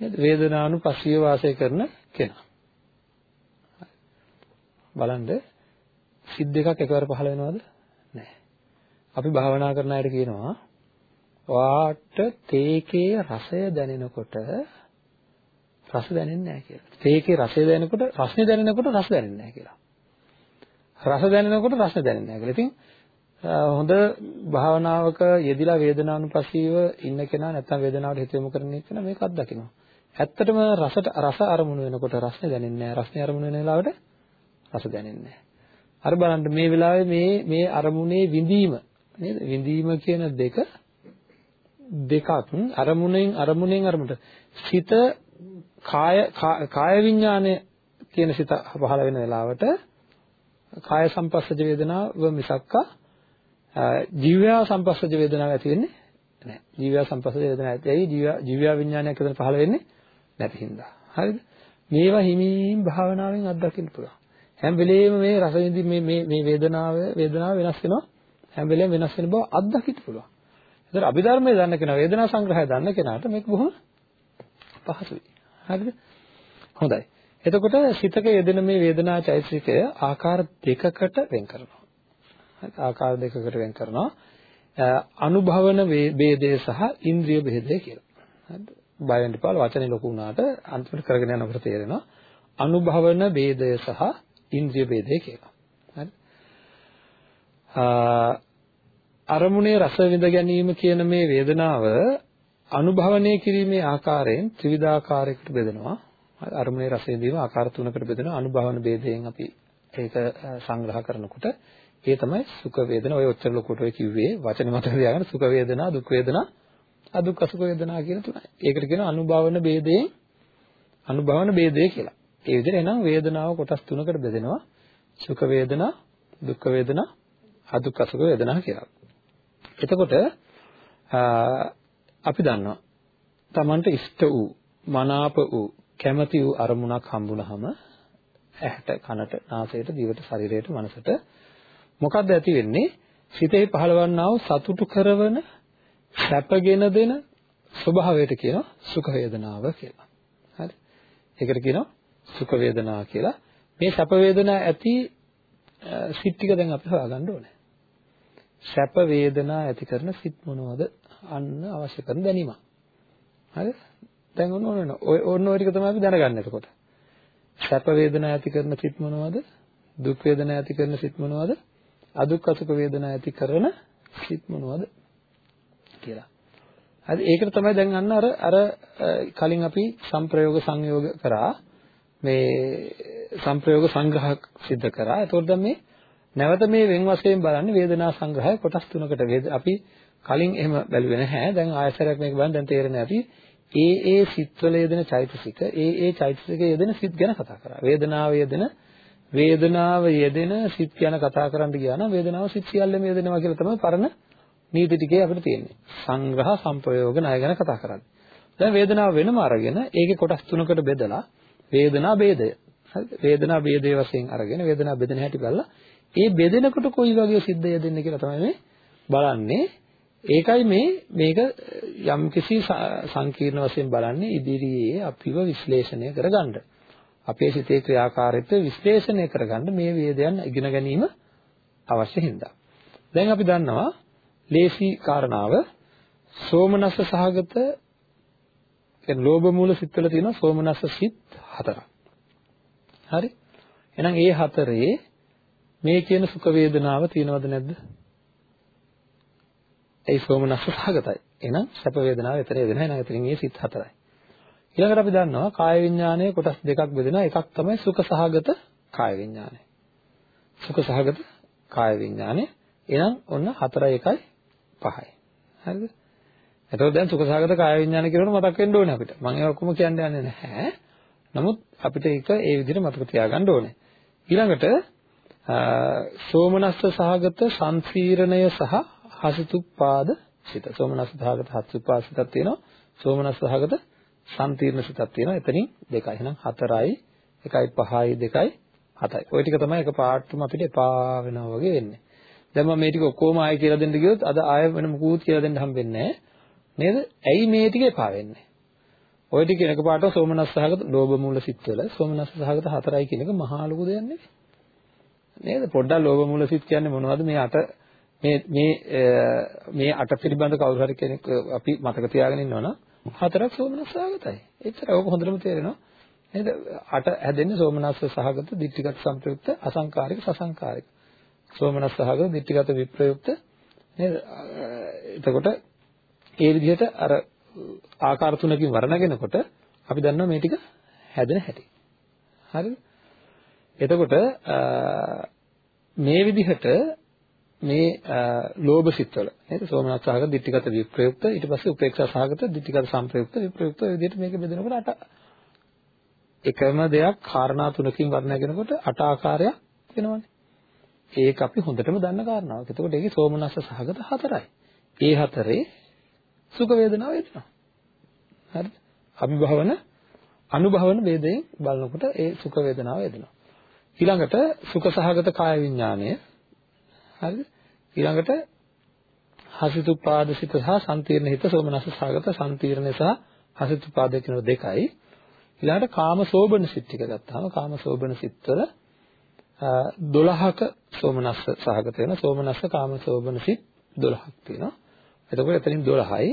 නේද? වේදනානුපස්සීව වාසය කරන කෙනා. බලන්න සිත් දෙකක් එකවර පහළ වෙනවද? නැහැ. අපි භාවනා කරන අයට කියනවා වාට තේකේ රසය දැනෙනකොට රස දැනෙන්නේ නැහැ කියලා. තේකේ රසය දැනෙනකොට රසනේ දැනෙනකොට රස දැනෙන්නේ නැහැ කියලා. රස දැනෙනකොට රස දැනෙන්නේ නැහැ කියලා. ඉතින් හොඳ භාවනාවක යෙදිලා වේදනානුපස්සීව ඉන්න කෙනා නැත්නම් වේදනාවට හිත යොමු කරන කෙනා මේක අත්දකිනවා. ඇත්තටම රසට රස අරමුණු වෙනකොට රසනේ දැනෙන්නේ නැහැ. රසනේ අරමුණු වෙන වෙලාවට රස දැනෙන්නේ නැහැ. අර බලන්න මේ වෙලාවේ මේ මේ අරමුණේ විඳීම නේද? විඳීම කියන දෙක දෙකක් අරමුණෙන් අරමුණෙන් අරමුණට සිත කාය කාය විඥානය කියන සිත පහළ වෙන වෙලාවට කාය සංපස්සජ වේදනාව මිසක්කා ජීවයා සංපස්සජ වේදනාව ඇති වෙන්නේ නැහැ. ජීවයා සංපස්සජ වේදනාව ඇති. ඇයි ජීවයා ජීවයා විඥානයක් එතන පහළ වෙන්නේ නැති හින්දා. හරිද? මේවා හිමීන් භාවනාවෙන් අත්දකින්න පුළුවන්. හැම වෙලෙම මේ රස මේ මේ මේ වේදනාව වේදනාව වෙනස් වෙනවා. හැම වෙලෙම වෙනස් වෙන බව අත්දකින්න පුළුවන්. ඒතර අභිධර්මයේ දන්න කෙනා වේදනා සංග්‍රහය දන්න කෙනාට මේක බොහොම පහසුයි. හරිද? හොඳයි. එතකොට සිතක යෙදෙන මේ වේදනා චෛතසිකය ආකාර දෙකකට වෙන් කරනවා. හරි ආකාර දෙකකට වෙන් කරනවා. අනුභවන ભેදය සහ ඉන්ද්‍රිය ભેදය කියලා. හරිද? බය වෙන්න පාල වචනේ ලොකු වුණාට අන්තිමට කරගෙන යනකොට තේරෙනවා අනුභවන ભેදය සහ ඉන්ද්‍රිය ભેදය කියලා. හරි. අරමුණේ රස විඳ ගැනීම කියන මේ වේදනාව අනුභවනය කිරීමේ ආකාරයෙන් ත්‍රිවිධාකාරයකට බෙදෙනවා. අරමුණේ රස විඳීම ආකාර තුනකට බෙදෙනවා. අනුභවන ભેදයෙන් අපි ඒක සංග්‍රහ කරනකොට ඒ තමයි සුඛ වේදනා. ඔය ඔච්චර ලොකුට ඔය කිව්වේ වචන මතක තියාගන්න සුඛ වේදනා, දුක් වේදනා අදුක් අසුඛ වේදනා කියන තුනයි. ඒකට කියනවා අනුභවන ભેදයෙන් අනුභවන ભેදය කියලා. ඒ විදිහට එනම් වේදනාව කොටස් තුනකට බෙදෙනවා. සුඛ වේදනා, දුක්ඛ වේදනා, අදුක් අසුඛ වේදනා කියලා. එතකොට අපි දන්නවා Tamanට ඉෂ්ට වූ, මනාප වූ, කැමති වූ අරමුණක් හම්බුනහම ඇහැට, කනට, නාසයට, දිවට, ශරීරයට, මනසට මොකක්ද ඇති වෙන්නේ? සිතේ පහළවන්නා වූ සතුටු කරවන, සැපගෙන දෙන ස්වභාවයට කියනවා සුඛ වේදනාව කියලා. හරි. ඒකට කියනවා සුඛ වේදනා කියලා. මේ සැප වේදනා ඇති සිත් ටික දැන් අපි හොයාගන්න ඕනේ. සැප වේදනා ඇති කරන සිත් මොනවද? අන්න අවශ්‍ය කරන දැනීම. හරි? දැන් ඔන්න ඔන්න ඔය ඔන්න ඔය ටික තමයි අපි දැනගන්න එතකොට. සැප වේදනා ඇති කරන සිත් මොනවද? දුක් වේදනා ඇති කරන සිත් මොනවද? අදුක් අසුක වේදනා ඇති කරන සිත් මොනවද? කියලා. හරි ඒකට තමයි දැන් අන්න අර අර කලින් අපි සංප්‍රයෝග සංයෝග කරා මේ සංප්‍රයෝග සංග්‍රහ සිද්ධ කරා. ඒතකොට දැන් මේ නැවත මේ වෙන් වශයෙන් බලන්නේ වේදනා සංග්‍රහය කොටස් තුනකට වේද අපි කලින් එහෙම බැලුවේ නැහැ. දැන් ආයතරයක් මේක බලන්න දැන් තේරෙන්නේ අපි ඒ ඒ සිත්වල යෙදෙන චෛතසික ඒ ඒ චෛතසික යෙදෙන සිත් ගැන කතා කරා. වේදනාව යෙදෙන වේදනාව යෙදෙන සිත් ගැන කතා කරන්න ගියා නම් වේදනාව සිත් සියල්ලම යෙදෙනවා කියලා තමයි පරණ නීති ටිකේ අපිට තියෙන්නේ. සංග්‍රහ සම්ප්‍රයෝග ණය ගැන කතා කරන්නේ. දැන් වේදනාව වෙනම අරගෙන ඒකේ කොටස් තුනකට බෙදලා වේදනා ભેදය. හරිද? වේදනා ભેදය වශයෙන් අරගෙන වේදනා බෙදෙන හැටි බලලා ඒ බෙදෙනකොට කොයි වගේ සිද්ධ යෙදෙන්නේ කියලා තමයි මේ බලන්නේ. ඒකයි මේ මේක යම්කිසි සංකීර්ණ වශයෙන් බලන්නේ ඉදිරියේ අපිව විශ්ලේෂණය කරගන්න. අපේ සිතේ ක්‍රියාකාරීත්වය විශ්ලේෂණය කරගන්න මේ වේදයන් ඉගෙන ගැනීම අවශ්‍ය හින්දා. දැන් අපි දන්නවා ලේසි කාරණාව සෝමනස්ස සහගත කියන්නේ ලෝභ මූල සිත්වල තියෙනවා සෝමනස්ස සිත් හතරක්. හරි? එහෙනම් ඒ හතරේ මේ කියන සුඛ වේදනාව තියෙනවද නැද්ද? ඒ සෝමනස්ස සහගතයි. එහෙනම් සැප වේදනාව එතන එදෙන එහෙනම් එතනින් මේ සිත් හතරයි. ඊළඟට අපි දන්නවා කාය විඥානයේ කොටස් දෙකක් බෙදෙනවා. එකක් තමයි සුඛ සහගත කාය විඥානය. සුඛ සහගත කාය විඥානය. එහෙනම් ඔන්න 4 1යි 5යි. හරිද? එතකොට දැන් සුඛ සහගත කාය විඥානය කියනකොට මතක් වෙන්න ඕනේ අපිට. මම ඒක ඔක්කොම කියන්න යන්නේ නැහැ. නමුත් අපිට ඒක ඒ විදිහට මතක තියාගන්න ඕනේ. ඊළඟට සෝමනස්ස සහගත සංසීරණය සහ හසිතුප්පාද සිත. සෝමනස්ස සහගත හසිතුප්පාද සිතක් තියෙනවා. සෝමනස්ස සහගත සංතීර්ණ සිතක් තියෙනවා. එතනින් දෙකයි. එහෙනම් 4යි 1යි 5යි 2යි 7යි. ওই ටික තමයි එක පාටම අපිට එපා වෙනවා වගේ වෙන්නේ. දැන් මම මේ ටික ඔක්කොම ආයෙ කියලා දෙන්න ගියොත් අද ආයෙ වෙන මුකුත් කියලා දෙන්න හම්බෙන්නේ නේද? ඇයි මේ ටික එපා වෙන්නේ? ওই ටික එක පාටව සෝමනස්ස සහගත ලෝභ මූල සිත්වල සෝමනස්ස සහගත 4යි කියන එක මහා ලොකු දෙයක් නෙවෙයි. නේද? පොඩ්ඩක් ලෝභ මූල සිත් කියන්නේ මොනවද? මේ අට මේ මේ මේ අට පිළිබඳ කවුරු හරි කෙනෙක් අපි මතක තියාගෙන ඉන්නවනම් හතරක් සෝමනස්ස සහගතයි. එච්චර ඕක හොඳටම තේරෙනවා. නේද? අට හැදෙන්නේ සෝමනස්ස සහගත, ditthිගත සංප්‍රයුක්ත, අසංකාරික, සසංකාරික. සෝමනස්ස සහගත, ditthිගත විප්‍රයුක්ත නේද? එතකොට ඒ විදිහට අර ආකාර තුනකින් වර්ණගෙනකොට අපි දන්නවා මේ ටික හැදෙන හැටි. හරිද? එතකොට මේ විදිහට මේ ලෝභ සිත්වල නේද සෝමනස් සහගත ditthිගත විප්‍රයුක්ත ඊට පස්සේ උපේක්ෂා සහගත ditthිගත සංප්‍රයුක්ත විප්‍රයුක්ත ඔය විදිහට මේක බෙදෙනකොට අට එකම දෙයක් කාරණා තුනකින් වර්ණයගෙනකොට අට ආකාරයක් වෙනවනේ ඒක අපි හොඳටම දන්න කාරණාවක්. එතකොට ඒකේ සෝමනස්ස සහගත හතරයි. ඒ හතරේ සුඛ වේදනාව එනවා. හරිද? අභිභවන අනුභවන වේදයෙන් බලනකොට ඒ සුඛ වේදනාව එදෙනවා. ඊළඟට සුඛ සහගත කාය විඥානය හරිද? ඊළඟට හසිතුපාදසිත සහ සම්තීර්ණ හිත සෝමනස්ස සහගත සම්තීර්ණ සහ හසිතුපාද කියන දෙකයි. ඊළඟට කාම සෝබන සිත් ටික ගත්තාම කාම සෝබන සිත්වල 12ක සෝමනස්ස සහගත වෙන සෝමනස්ස කාම සෝබන සිත් 12ක් තියෙනවා. එතකොට එතනින් 12යි.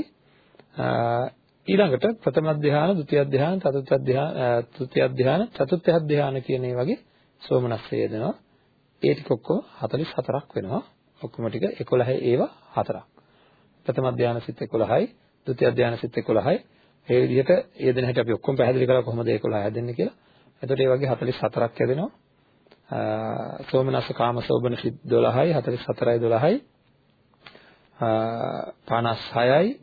ඊළඟට ප්‍රථම ධ්‍යාන, ဒုတိ ය ධ්‍යාන, චතුර්ථ ධ්‍යාන, තෘතිය ධ්‍යාන, චතුර්ථ ධ්‍යාන කියන මේ වගේ සෝමනස්ස යෙදෙනවා. ඒ ටික ඔක්කොම 44ක් වෙනවා. ඔක්කොම ටික 11 ඒවා හතරක්. ප්‍රථම ධානය සිත් 11යි, ဒုတိ ය ධානය සිත් 11යි. ඒ විදිහට යෙදෙන හැටි අපි ඔක්කොම පැහැදිලි කරලා කොහොමද ඒ 11 හැදෙන්නේ කියලා. එතකොට ඒ වගේ 44ක් හැදෙනවා. සෝමනස්ස කාම සෝබන සිත් 12යි, 44යි 12යි. 56යි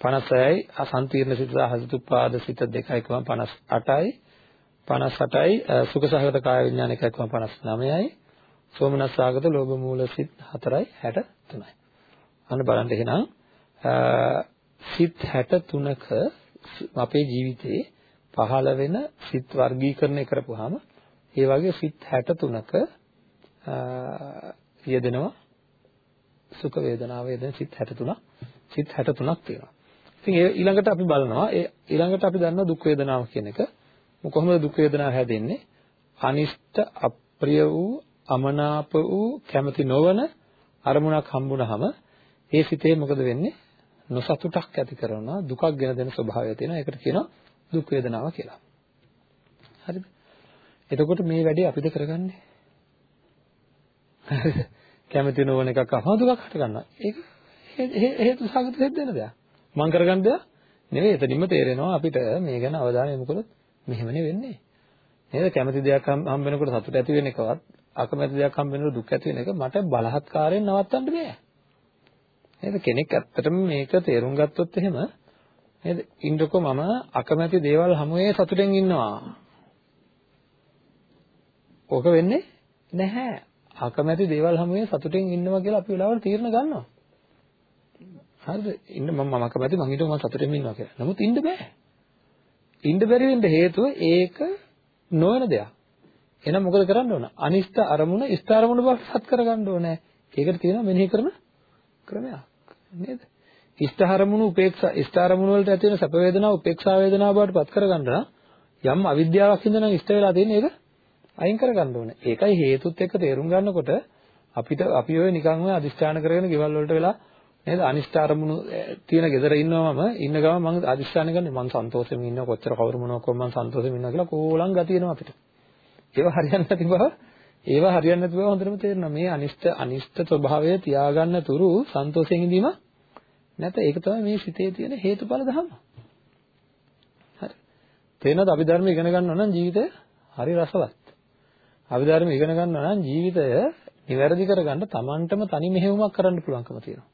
56යි අසන්තීර්ණ සිත සහ හසිතුප්පාද සිත දෙකයි කම 58යි 58යි සුඛ සහගත කාය විඥාන එකයි කම 59යි සෝමනස්සාගත ලෝභ මූල සිත් 4යි 63යි. අන්න බලන්න එහෙනම් සිත් 63ක අපේ ජීවිතේ පහළ වෙන සිත් වර්ගීකරණය කරපුවාම ඒ වගේ සිත් 63ක යෙදෙනවා සුඛ වේදනාව යෙදෙන සිත් 63ක් සිත් 63ක් තියෙනවා. ඉතින් ඒ ඊළඟට අපි බලනවා ඒ ඊළඟට අපි දන්නවා දුක් වේදනාව කියන එක. කොහොමද දුක් වේදනාව හැදෙන්නේ? අනිෂ්ට අප්‍රිය වූ අමනාප වූ කැමති නොවන අරමුණක් හම්බුනහම ඒ සිතේ මොකද වෙන්නේ? නොසතුටක් ඇති කරනවා දුකක් ගෙන දෙන ස්වභාවය තියෙනවා. ඒකට කියනවා දුක් වේදනාව කියලා. හරිද? එතකොට මේ වැඩේ අපිද කරගන්නේ. හරිද? කැමති නොවන එකක් අහම දුකක් හට ගන්නවා. ඒක හේතු සාගත දෙන්න දෙයක්. මං කරගන්න දෙයක් නෙවෙයි. එතනින්ම තේරෙනවා අපිට මේ ගැන අවධානය යොමු කළොත් මෙහෙමනේ වෙන්නේ. නේද? කැමති දෙයක් හම්බ වෙනකොට සතුට ඇති වෙන එකවත් අකමැති දෙයක් හම්බ වෙනකොට දුක් ඇති වෙන එක මට බලහත්කාරයෙන් නවත්තන්න බෑ. නේද? කෙනෙක් ඇත්තටම මේක තේරුම් ගත්තොත් එහෙම නේද? ඉන්නකො මම අකමැති දේවල් හමුවේ සතුටෙන් ඉන්නවා. ඕක වෙන්නේ නැහැ. අකමැති දේවල් හැමෝම සතුටින් ඉන්නවා කියලා අපි වෙලාවල් තීරණ ගන්නවා. හරිද? ඉන්න මම මම අකමැති මං හිතුවා මම සතුටින් ඉන්නවා කියලා. නමුත් ඉන්න බෑ. ඉන්න බැරි වෙන්න හේතුව ඒක නොවන දෙයක්. එහෙනම් මොකද කරන්න ඕන? අනිෂ්ඨ අරමුණ ඉෂ්ඨ අරමුණ බවට පත් කරගන්න ඕනේ. ඒකට තියෙනවා මෙනෙහි කරන ක්‍රමයක්. නේද? ඉෂ්ඨ අරමුණු උපේක්ෂා ඉෂ්ඨ අරමුණු වලට ඇති වෙන සැප වේදනා උපේක්ෂා වේදනා බවට පත් කරගන්න යම් අවිද්‍යාවක් හින්දා නම් ඉෂ්ඨ වෙලා තියෙන එක අයින් කරගන්න ඕනේ. ඒකයි හේතුත් එක්ක තේරුම් ගන්නකොට අපිට අපි ඔය නිකන් ඔය අදිස්ථාන කරගෙන ගෙවල් වලට වෙලා නේද අනිෂ්ඨ අරමුණු තියෙන ගෙදර ඉන්නවම ඉන්න ගමන් මම අදිස්ථාන කරන්නේ මම සන්තෝෂෙන් ඉන්නවා කොච්චර කවුරු මොනවා කොහොම මම සන්තෝෂෙන් ඉන්නවා කියලා කෝලං ගතියනවා අපිට. ඒව හරියන්නේ නැති බව ඒව හරියන්නේ නැති බව හොඳටම තේරෙනවා. මේ අනිෂ්ඨ අනිෂ්ඨ ස්වභාවය තියාගන්න තුරු සන්තෝෂයෙන් ඉඳීම නැත. ඒක තමයි මේ සිතේ තියෙන හේතුඵල ධර්ම. හරි. තේරෙනවද අභිධර්ම ඉගෙන ගන්නවා නම් ජීවිතය හරි රසවත්. අභිධර්ම ඉගෙන ගන්නවා නම් ජීවිතය නිවැරදි කරගන්න Tamanටම තනි මෙහෙයුමක් කරන්න පුළුවන්කම තියෙනවා.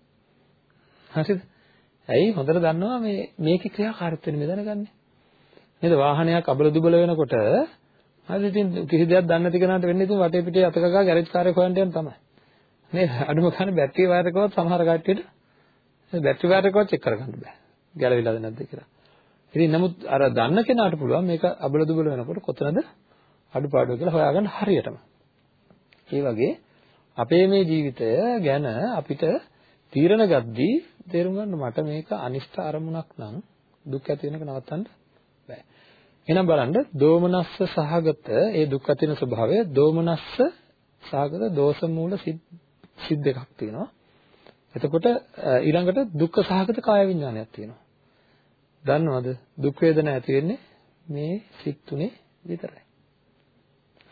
හරිද? ඇයි හොඳට දන්නවා මේ මේකේ ක්‍රියාකාරීත්වය නෙමෙයි දැනගන්නේ. නේද? වාහනයක් අබල දුබල වෙනකොට හරි ඉතින් කිසි දෙයක් දන්නේ නැති කෙනාට වෙන්නේ ඉතින් වටේ පිටේ අතකගා ගෑරේජ් කාර්යයක් හොයන්න යන තමයි. නේද? අඩුම ගන්න බැටරි වයර් එකවත් සමහර කට්ටියට බැටරි වයර් එකවත් චෙක් කරගන්න බෑ. ගැලවිලාද නැද්ද කියලා. ඉතින් නමුත් අර දන්න කෙනාට පුළුවන් මේක අබල දුබල වෙනකොට කොතනද අඩුපාඩු කියලා හොයාගන්න හරියටම. ඒ වගේ අපේ මේ ජීවිතය ගැන අපිට තීරණ ගද්දී තේරුම් ගන්න මට මේක අනිෂ්ඨ අරමුණක් නම් දුක් ඇති වෙනක නවත්තන්න බෑ. එහෙනම් බලන්න දෝමනස්ස සහගත ඒ දුක් ඇති වෙන ස්වභාවය දෝමනස්ස සහගත දෝෂ මූල සිත් දෙකක් තියෙනවා. එතකොට ඊළඟට දුක්ඛ සහගත කාය විඥානයක් තියෙනවා. දන්නවද දුක් වේදනා ඇති වෙන්නේ මේ සිත් තුනේ විතරයි.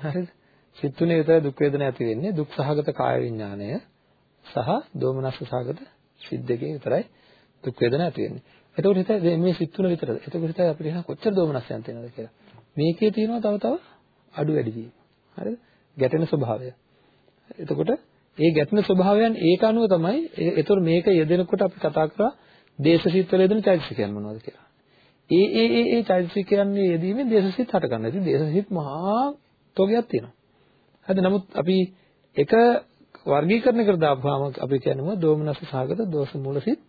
හරිද? සිත් තුනේ විතරයි දුක් වේදනා ඇති වෙන්නේ. දුක් සහගත කාය විඥානය සහ දෝමනස්ස සහගත සිත් දෙකේ විතරයි දුක් වේදනා ඇති වෙන්නේ. එතකොට හිතයි මේ සිත් තුන විතරද? එතකොට හිතයි අපිට එහෙනම් කොච්චර දෝමනස්යන් තියෙනවද කියලා. මේකේ තියෙනවා තව තව අඩු වැඩි වීම. හරිද? ගැටෙන ස්වභාවය. එතකොට ඒ ගැටෙන ස්වභාවයන් ඒක අනුව තමයි එතකොට මේක යෙදෙනකොට අපි කතා කරා දේශසිත වල යෙදෙන චෛතසිකයන් මොනවද කියලා. ඒ ඒ ඒ ඒ චෛතසිකයන්ගේ යෙදීමෙන් දේශසිත හට ගන්නවා. ඉතින් දේශසිත මහා තෝගයක් තියෙනවා. හරිද? නමුත් අපි එක වර්ගීකරණයකට දාපුවාම අපි කියනවා දෝමනස සාගත දෝෂ මූලසිත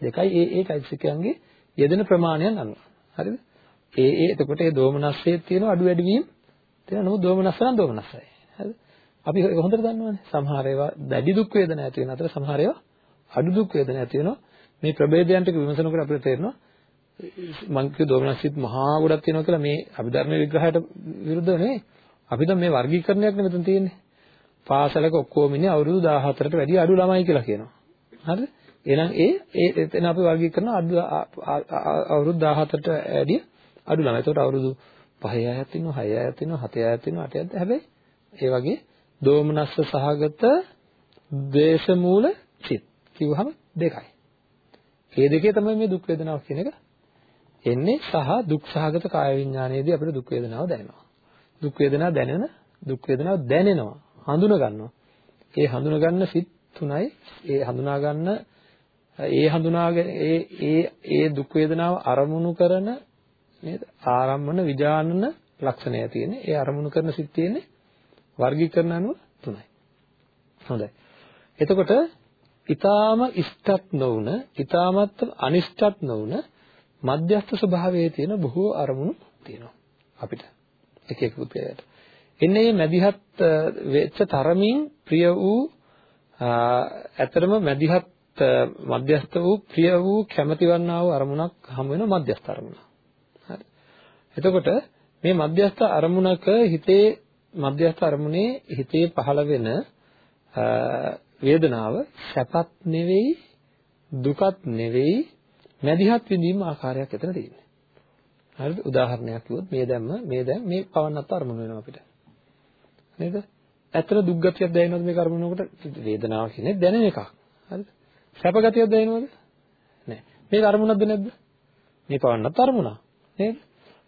දෙකයි ඒ ඒ චෛතසිකයන්ගේ යෙදෙන ප්‍රමාණයන් අනුව. හරිද? ඒ ඒ එතකොට ඒ දෝමනස්සේ තියෙන අඩු වැඩි වීම තියෙනවා. නමුත් දෝමනස්ස නම් දෝමනස්සයි. හරිද? අපි හොඳට දන්නවනේ. සමහර ඒවා දැඩි දුක් වේදනා ඇති වෙන අතර සමහර ඒවා අඩු දුක් වේදනා ඇති වෙනවා. මේ ප්‍රභේදයන් ටික විමසනකොට අපිට තේරෙනවා මං කිය දෝමනස්සිත මහා ගොඩක් තියෙනවා කියලා මේ අභිධර්ම විග්‍රහයට විරුද්ධව නෙවෙයි. අපි දැන් මේ වර්ගීකරණයක් නේ මෙතන තියෙන්නේ. පාසලක ඔක්කොම ඉන්නේ අවුරුදු 14ට වැඩි අඩු ළමයි කියලා කියනවා. හරිද? එහෙනම් ඒ ඒ එතන අපි වර්ගීකරන අඩු අවුරුදු 17ට වැඩි අඩු ළමයි. ඒකට අවුරුදු 5 අයත් ඉන්නවා, 6 අයත් ඉන්නවා, 7 අයත් ඉන්නවා, 8 අයත් හැබැයි ඒ වගේ දෝමනස්ස සහගත ද්වේෂ මූල සිත් කිව්වහම දෙකයි. මේ දෙකේ තමයි මේ දුක් වේදනාව කියන එක එන්නේ සහ දුක් සහගත කාය විඥානයේදී අපිට දුක් වේදනාව දැනෙනවා. දුක් වේදනාව දැනෙන දුක් වේදනාව දැනෙනවා. හඳුන ගන්නවා. ඒ හඳුන ගන්න සිත් තුනයි. ඒ හඳුනා ගන්න ඒ හඳුනාගෙන ඒ ඒ ඒ දුක් වේදනාව අරමුණු කරන නේද? ආරම්මන විජානන ලක්ෂණය තියෙන්නේ. ඒ අරමුණු කරන සිත් තියෙන්නේ වර්ගීකරණ අනුව තුනයි. හොඳයි. එතකොට ඊටාම ඉෂ්ටත් නොවුන ඊටාමත් අනිෂ්ටත් නොවුන මධ්‍යස්ථ ස්වභාවයේ තියෙන බොහෝ අරමුණු තියෙනවා අපිට එක එක පුද්ගලයාට එන්නේ මේ මැදිහත් වෙච්ච තරමින් ප්‍රිය වූ ඇතරම මැදිහත් මධ්‍යස්ත වූ ප්‍රිය වූ කැමැති වන්නා වූ අරමුණක් හම් වෙන මධ්‍යස්ත අරමුණ. හරි. එතකොට මේ මධ්‍යස්ත අරමුණක හිතේ මධ්‍යස්ත අරමුණේ හිතේ පහළ වෙන වේදනාව සැපත් නෙවෙයි දුකත් නෙවෙයි මැදිහත් විඳීම් ආකාරයක් ඇතන තියෙන්නේ. හරිද? උදාහරණයක් කිව්වොත් මේ දැම්ම මේ දැන් මේ පවන්නත් අරමුණ වෙනවා අපිට. නේද? ඇත්තට දුක් ගතියක් දැනෙනවද මේ කර්මනකට? වේදනාව කියන්නේ දැනෙන එකක්. හරිද? සැප ගතියක් දැනෙනවද? නෑ. මේක අරමුණක්ද නැද්ද? මේ පවන්නත් අරමුණක්. නේද?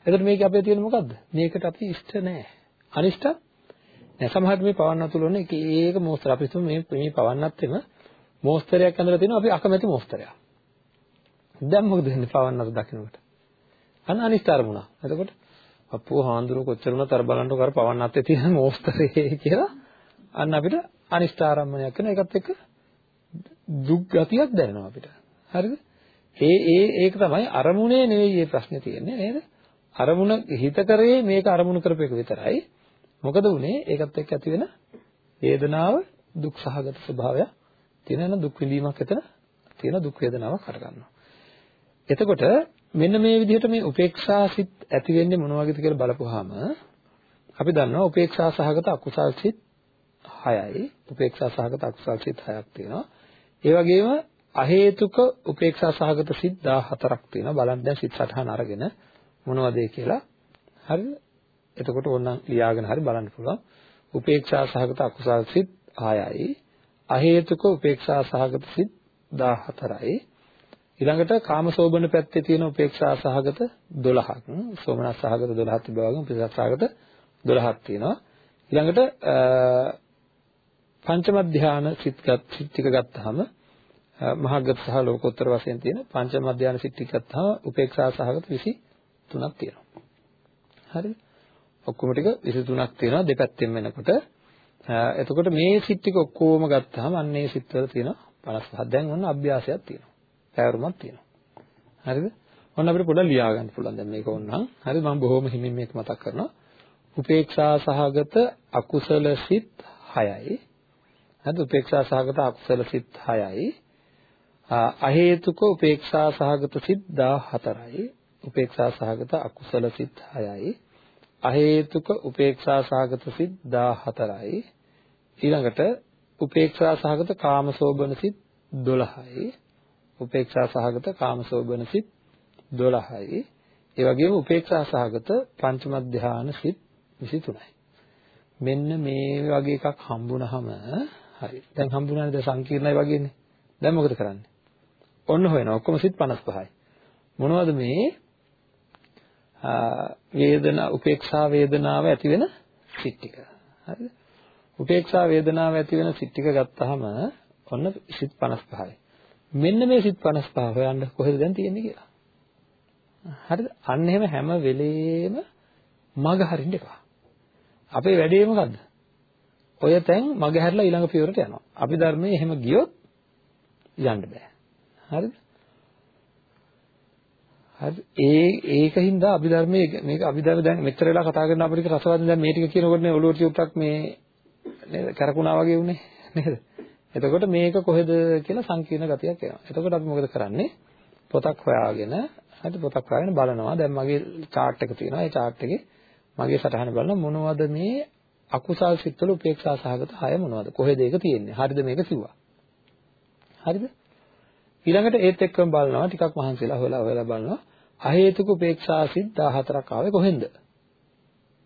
එතකොට මේක අපේ තියෙන මොකද්ද? මේකට අපි ඉෂ්ට නෑ. අනිෂ්ට නෑ. සමහරවිට මේ පවන්න තුලන එක ඒක මොස්තර අපි හිතමු මේ මේ පවන්නත් එම මොස්තරයක් ඇඳලා තියෙනවා අපි අකමැති මොස්තරයක්. දැන් මොකද වෙන්නේ පවන්නත් දකින්නකොට? අන්න අනිෂ්ට අරමුණක්. එතකොට අප්පෝ හාන්දුරුව කොච්චර වුණත් අර බලන්නකො අර පවන් නැත්තේ තියෙන මෝස්තරේ කියලා අන්න අපිට අනිෂ්ඨාරම්මණයක් වෙන එකත් එක්ක දුක් ගතියක් දැනෙනවා අපිට. හරිද? ඒ ඒ ඒක තමයි අරමුණේ නෙවෙයි මේ ප්‍රශ්නේ තියෙන්නේ නේද? අරමුණ හිත කරේ මේක අරමුණු කරපේක විතරයි. මොකද උනේ ඒකත් එක්ක ඇති වෙන වේදනාව දුක් සහගත ස්වභාවය තියෙන දුක් විඳීමක් එතන තියෙන දුක් වේදනාවක් හට ගන්නවා. එතකොට මෙන්න මේ විදිහට මේ උපේක්ෂා සිත් ඇති වෙන්නේ මොන වගේද කියලා බලපුවාම අපි දන්නවා උපේක්ෂා සහගත අකුසල් සිත් 6යි උපේක්ෂා සහගත අකුසල් සිත් 6ක් තියෙනවා. ඒ වගේම අහේතුක උපේක්ෂා සහගත සිත් 14ක් තියෙනවා. බලන්න දැන් සිත් සටහන අරගෙන මොනවද කියලා. හරිද? එතකොට ඕනනම් ලියාගෙන හරි බලන්න පුළුවන්. උපේක්ෂා සහගත අකුසල් සිත් 6යි. අහේතුක උපේක්ෂා සහගත සිත් 14යි. ඊළඟට කාමසෝබන පැත්තේ තියෙන උපේක්ෂා සහගත 12ක්. සෝමනස් සහගත 12ක් තිබ්බා වගේ උපේක්ෂා සහගත 12ක් තියෙනවා. ඊළඟට පංචම ධානය සිත් සිත් ටික ගත්තාම මහග්ගත සහ ලෝකෝත්තර වශයෙන් තියෙන පංචම ධානය සිත් ටික ගත්තාම උපේක්ෂා සහගත 23ක් තියෙනවා. හරිද? ඔක්කොම ටික 23ක් තියෙනවා දෙපැත්තෙන් වෙනකොට. එතකොට මේ සිත් ටික ඔක්කොම ගත්තාම අන්න ඒ සිත්වල තියෙනවා 55. දැන් ඔන්න අභ්‍යාසයක් තියෙනවා. පැවරුමක් තියෙනවා. හරිද? ඔන්න අපිට පොඩ්ඩක් ලියා ගන්න පුළුවන් දැන් මේක ඕනනම්. හරිද? මම බොහොම හිමින් මේක මතක් කරනවා. උපේක්ෂා සහගත අකුසල සිත් 6යි. හරිද? උපේක්ෂා සහගත අකුසල සිත් 6යි. අහේතුක උපේක්ෂා සහගත සිත් 14යි. උපේක්ෂා සහගත අකුසල සිත් 6යි. අහේතුක උපේක්ෂා සහගත සිත් 14යි. ඊළඟට උපේක්ෂා සහගත කාමසෝබන සිත් 12යි. උපේක්ෂා සහගත කාමසෝබන සිත් 12යි. ඒ වගේම උපේක්ෂා සහගත පංචම ධාන සිත් 23යි. මෙන්න මේ වගේ එකක් හම්බුනහම හරි. දැන් හම්බුනානේ දැන් සංකීර්ණයි වගේනේ. දැන් මොකද කරන්නේ? ඔන්න හොයනවා. ඔක්කොම සිත් 55යි. මොනවද මේ වේදනා උපේක්ෂා වේදනාව ඇති වෙන සිත් ටික. හරිද? උපේක්ෂා වේදනාව ඇති වෙන සිත් ටික ගත්තාම ඔන්න සිත් 55යි. මෙන්න මේ සිත් 55 හොයන්න කොහෙද දැන් තියෙන්නේ කියලා. හරිද? අන්න එහෙම හැම වෙලේම මග හරින්න එපා. අපේ වැඩේ මොකද්ද? ඔය තැන් මග හැරලා ඊළඟ පියවරට යනවා. අපි ධර්මයේ එහෙම ගියොත් යන්න බෑ. හරිද? හරි ඒ ඒකින්ද අභිධර්මයේ මේක අභිධර්ම දැන් මෙච්චර වෙලා කතා කරන අපිට රසවත් දැන් මේ ටික කියනකොට නේ ඔළුවට චුට්ටක් මේ නේද කරකුණා වගේ උනේ නේද එතකොට මේක කොහෙද කියලා සංකීර්ණ ගතියක් එනවා. එතකොට අපි මොකද කරන්නේ? පොතක් හොයාගෙන හරි පොතක් හොයාගෙන බලනවා. දැන් මගේ chart එක තියෙනවා. ඒ chart එකේ මගේ සටහන බලන මොනවද මේ අකුසල් සිත්වල උපේක්ෂා සහගත හය මොනවද? කොහෙද ඒක තියෙන්නේ? හරිද මේක කිව්වා? හරිද? ඊළඟට ඒත් එක්කම බලනවා. ටිකක් මහන්සිලා හොයලා හොයලා බලනවා. අහේතුක උපේක්ෂා සිත් 14ක් ආවේ කොහෙන්ද?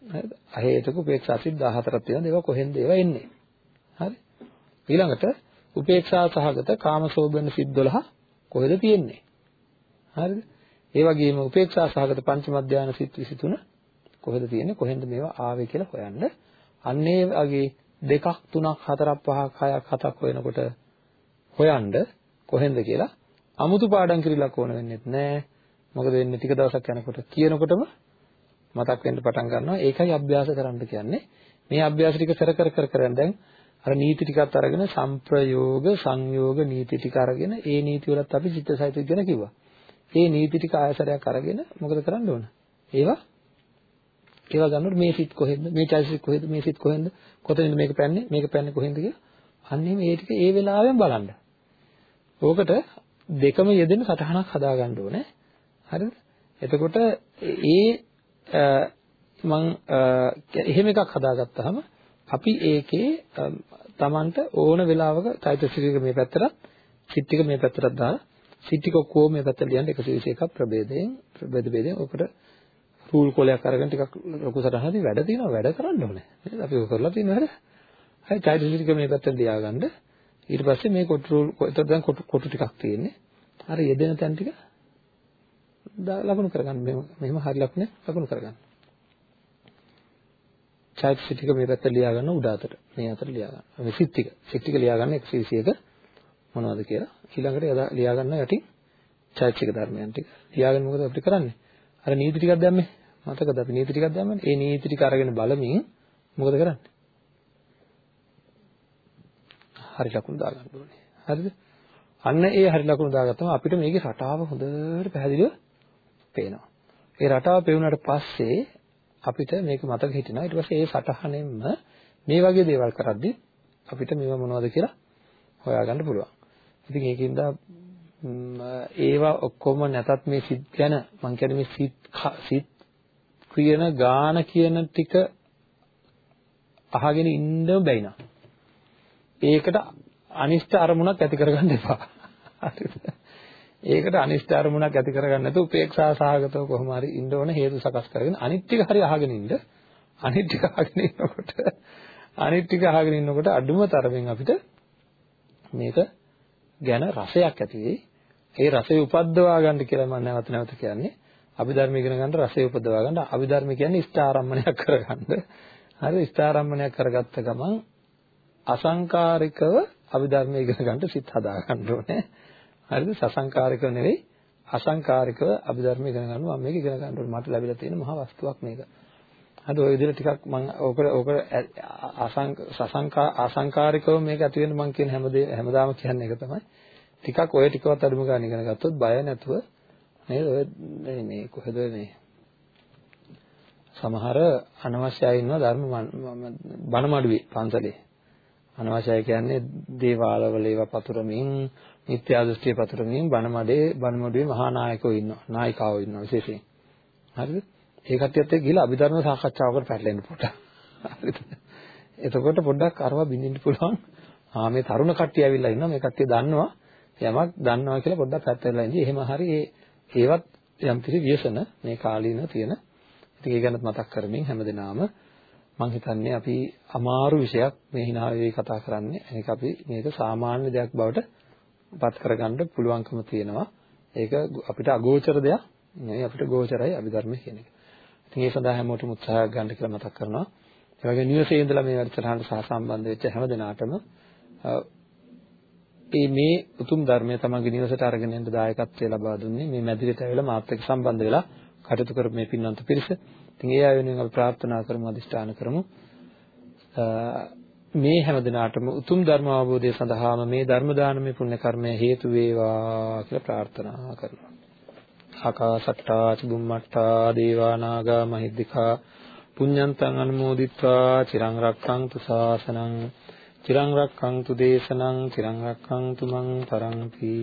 හරිද? අහේතුක උපේක්ෂා සිත් 14ක් තියෙනවා. ඒවා කොහෙන්ද ඒවා එන්නේ? හරි? ඊළඟට උපේක්ෂා සහගත කාමසෝබන සිත් 12 කොහෙද තියෙන්නේ? හරිද? ඒ වගේම උපේක්ෂා සහගත පංචම ධානය සිත් 23 කොහෙද තියෙන්නේ? කොහෙන්ද මේවා ආවේ කියලා හොයන්න. අන්නේ වගේ දෙකක් තුනක් හතරක් පහක් හයක් හතක් හොයනකොට හොයන්න කොහෙන්ද කියලා අමුතු පාඩම් කිරිලක් ඕන වෙන්නේ නැහැ. මොකද වෙන්නේ ටික දවසක් යනකොට කියනකොටම මතක් වෙන්න පටන් ගන්නවා. ඒකයි අභ්‍යාස කරන්න කියන්නේ. මේ අභ්‍යාස ටික කර කර කර කර දැන් අර නීති ටිකත් අරගෙන සංප්‍රයෝග සංයෝග නීති ටික අරගෙන ඒ නීති වලත් අපි චිත්තසයිතික ගැන කිව්වා. ඒ නීති ටික ආයසරයක් අරගෙන මොකද කරන්න ඕන? ඒවා ඒවා ගන්නකොට මේ සිත් කොහෙන්ද? මේ චෛතසික කොහෙද? මේ සිත් කොහෙන්ද? කොතනින්ද මේක පැන්නේ? මේක පැන්නේ කොහෙන්ද කියලා අන්නේ මේ ටික ඒ වෙලාවෙන් බලන්න. ඕකට දෙකම යෙදෙන සටහනක් හදා ගන්න ඕනේ. හරිද? එතකොට ඒ මං එහෙම එකක් හදාගත්තාම අපි ඒකේ Tamanට ඕන වෙලාවක චෛතසික මේ පැත්තට සිත් ටික මේ පැත්තට දාලා සිත් ටික ඔක්කොම මේ පැත්තට ලියන්න 121ක් ප්‍රභේදයෙන් ප්‍රභේද ભેදයෙන් ඔකට රූල් කොලයක් අරගෙන ටිකක් ලොකු සටහනදී වැඩ තියෙනවා. වැඩ කරන්න ඕනේ. නේද? අපි ඔය කරලා තියෙනවා. නේද හරි චෛතසික මේ පැත්තට ලියාගන්න. ඊට පස්සේ මේ කොටු රූල් එතකොට දැන් කොටු කොටු ටිකක් තියෙන්නේ. අර යෙදෙන තැන් ටික ලකුණු කරගන්න. මෙහෙම මෙහෙම හරි ලකුණ ලකුණු කරගන්න. චෛතසික ටික මේ පැත්තට ලියා ගන්න උඩ අතට මේ අතට ලියා ගන්න. මේ සිත් ටික සිත් ටික ලියා ගන්න 121 මොනවද කියලා. ඊළඟට ලියා ගන්න යටින් චෛතසික ධර්මයන් ටික. ලියාගෙන මොකද අපිට කරන්නේ? අර නීති ටිකක් දැම්මේ මතකද අපි නීති ටිකක් දැම්මනේ. ඒ නීති ටික අරගෙන බලමින් මොකද කරන්නේ? හරි ලකුණු දාගන්න ඕනේ. හරිද? අන්න ඒ හරි ලකුණු දාගත්තම අපිට මේකේ රටාව හොඳට පැහැදිලිව පේනවා. ඒ රටාව පෙවුනට පස්සේ අපිට මේක මතක හිටිනවා. ඊට පස්සේ ඒ සටහනෙන්ම මේ වගේ දේවල් කරද්දි අපිට මේවා මොනවද කියලා හොයාගන්න පුළුවන්. ඉතින් ඒකින්ද ඒවා ඔක්කොම නැතත් මේ සිත් ගැන මම කියන්නේ මේ සිත් සිත් කියන ගාන කියන ටික අහගෙන ඉන්නම බැයිනා. ඒකට අනිෂ්ට අරමුණක් ඇති කරගන්න එපා. ඒකට අනිෂ්ට අරමුණක් ඇති කරගන්න නැතුව උපේක්ෂා සහගතව කොහොම හරි ඉන්න ඕන හේතු සකස් කරගෙන අනිත් ටික හරි අහගෙන ඉන්න. අනිත් ටික අහගෙන ඉන්නකොට අනිත් ටික අහගෙන ඉන්නකොට අඩුම තරමින් අපිට මේක ගැන රසයක් ඇති වෙයි. ඒ රසය උපද්දවා ගන්න කියලා මම නැවත නැවත කියන්නේ. අභිධර්ම ඉගෙන ගන්න රසය උපදවා ගන්න. අභිධර්ම කියන්නේ ඉෂ්ඨාරම්මණයක් කරගන්න. හරි ඉෂ්ඨාරම්මණයක් කරගත්ත ගමන් අසංකාරිකව අභිධර්ම ඉගෙන ගන්න සිත් හදා ගන්න ඕනේ. හරිද? සසංකාරිකව නෙවෙයි අසංකාරිකව අභිධර්ම ඉගෙන ගන්නවා. මම මේක ඉගෙන ගන්න ඕනේ. මට ලැබිලා තියෙන මහා වස්තුවක් මේක. හරි ඔය විදිහට ටිකක් මම ඕක ඕක සසංකා අසංකාරිකව මේක ඇති වෙන මම කියන හැමදේ හැමදාම කියන්නේ ඒක තමයි. ටිකක් ඔය ටිකවත් අඩුම ගන්න ඉගෙන ගත්තොත් බය නැතුව නේද ඔය මේ කොහෙද මේ සමහර අනවශ්‍ය අය ඉන්නවා ධර්ම බණමඩුවේ පන්සලේ අනවශ්‍යයි කියන්නේ දේවාලවල ඒවා පතුරමින් මිත්‍යා දෘෂ්ටිය පතුරමින් බණමඩේ බණමඩුවේ මහා නායකයෝ ඉන්නවා නායිකාවෝ ඉන්නවා විශේෂයෙන්. හරිද? ඒ කට්ටියත් එක්ක ගිහලා අභිධර්ම සාකච්ඡාවකට පැටලෙන්න පොඩ්ඩක්. හරිද? එතකොට පොඩ්ඩක් අරවා බින්දින්න පුළුවන්. ආ මේ තරුණ කට්ටිය ඇවිල්ලා ඉන්නවා මේ කට්ටිය දන්නවා. යමක් දන්නවා කියලා පොඩ්ඩක් පැත්ත වෙලා ඉඳි. එහෙම හරි ඒ ඒවත් යම් කිසි ව්‍යසන මේ කාලීන තියෙන. ඉතින් ඒ ගැනත් මතක් කරමින් හැමදෙනාම මම හිතන්නේ අපි අමාරු විෂයක් මේ hina වෙවි කතා කරන්නේ. ඒක අපි මේක සාමාන්‍ය දෙයක් බවට පත් කරගන්න පුළුවන්කම තියෙනවා. ඒක අපිට අගෝචර දෙයක් නෙවෙයි අපිට ගෝචරයි අභිධර්ම කියන එක. ඉතින් ඒ සඳහා හැමෝටම උත්සාහයක් ගන්න කියලා මතක් කරනවා. ඒ වගේ නිවසේ ඉඳලා මේ වැඩසටහනට සහසම්බන්ධ වෙච්ච හැම දෙනාටම ඒ මේ උතුම් ධර්මය තමන්ගේ නිවසට අරගෙන යන්න දායකත්වය ලබා දුන්නේ මේ මැදිරියට ඇවිල්ලා මාත් එක්ක සම්බන්ධ වෙලා කටයුතු කරපු මේ පින්වන්ත පිරිස. ඉතින් ඒ අය වෙනුවෙන් අපි ප්‍රාර්ථනා කරමු අදිෂ්ඨාන කරමු. මේ හැම දිනාටම උතුම් ධර්ම අවබෝධය සඳහාම මේ ධර්ම දානමය පුණ්‍ය කර්මය හේතු වේවා කියලා ප්‍රාර්ථනා කරනවා. ආකාසට්ටා චුම්මට්ටා දේවා නාග මහිද්దికා පුඤ්ඤන්තං අනුමෝදිත්වා චිරං රක්ඛන්තු ශාසනං චිරං රක්ඛන්තු දේශනං චිරං රක්ඛන්තු මං පරන්ති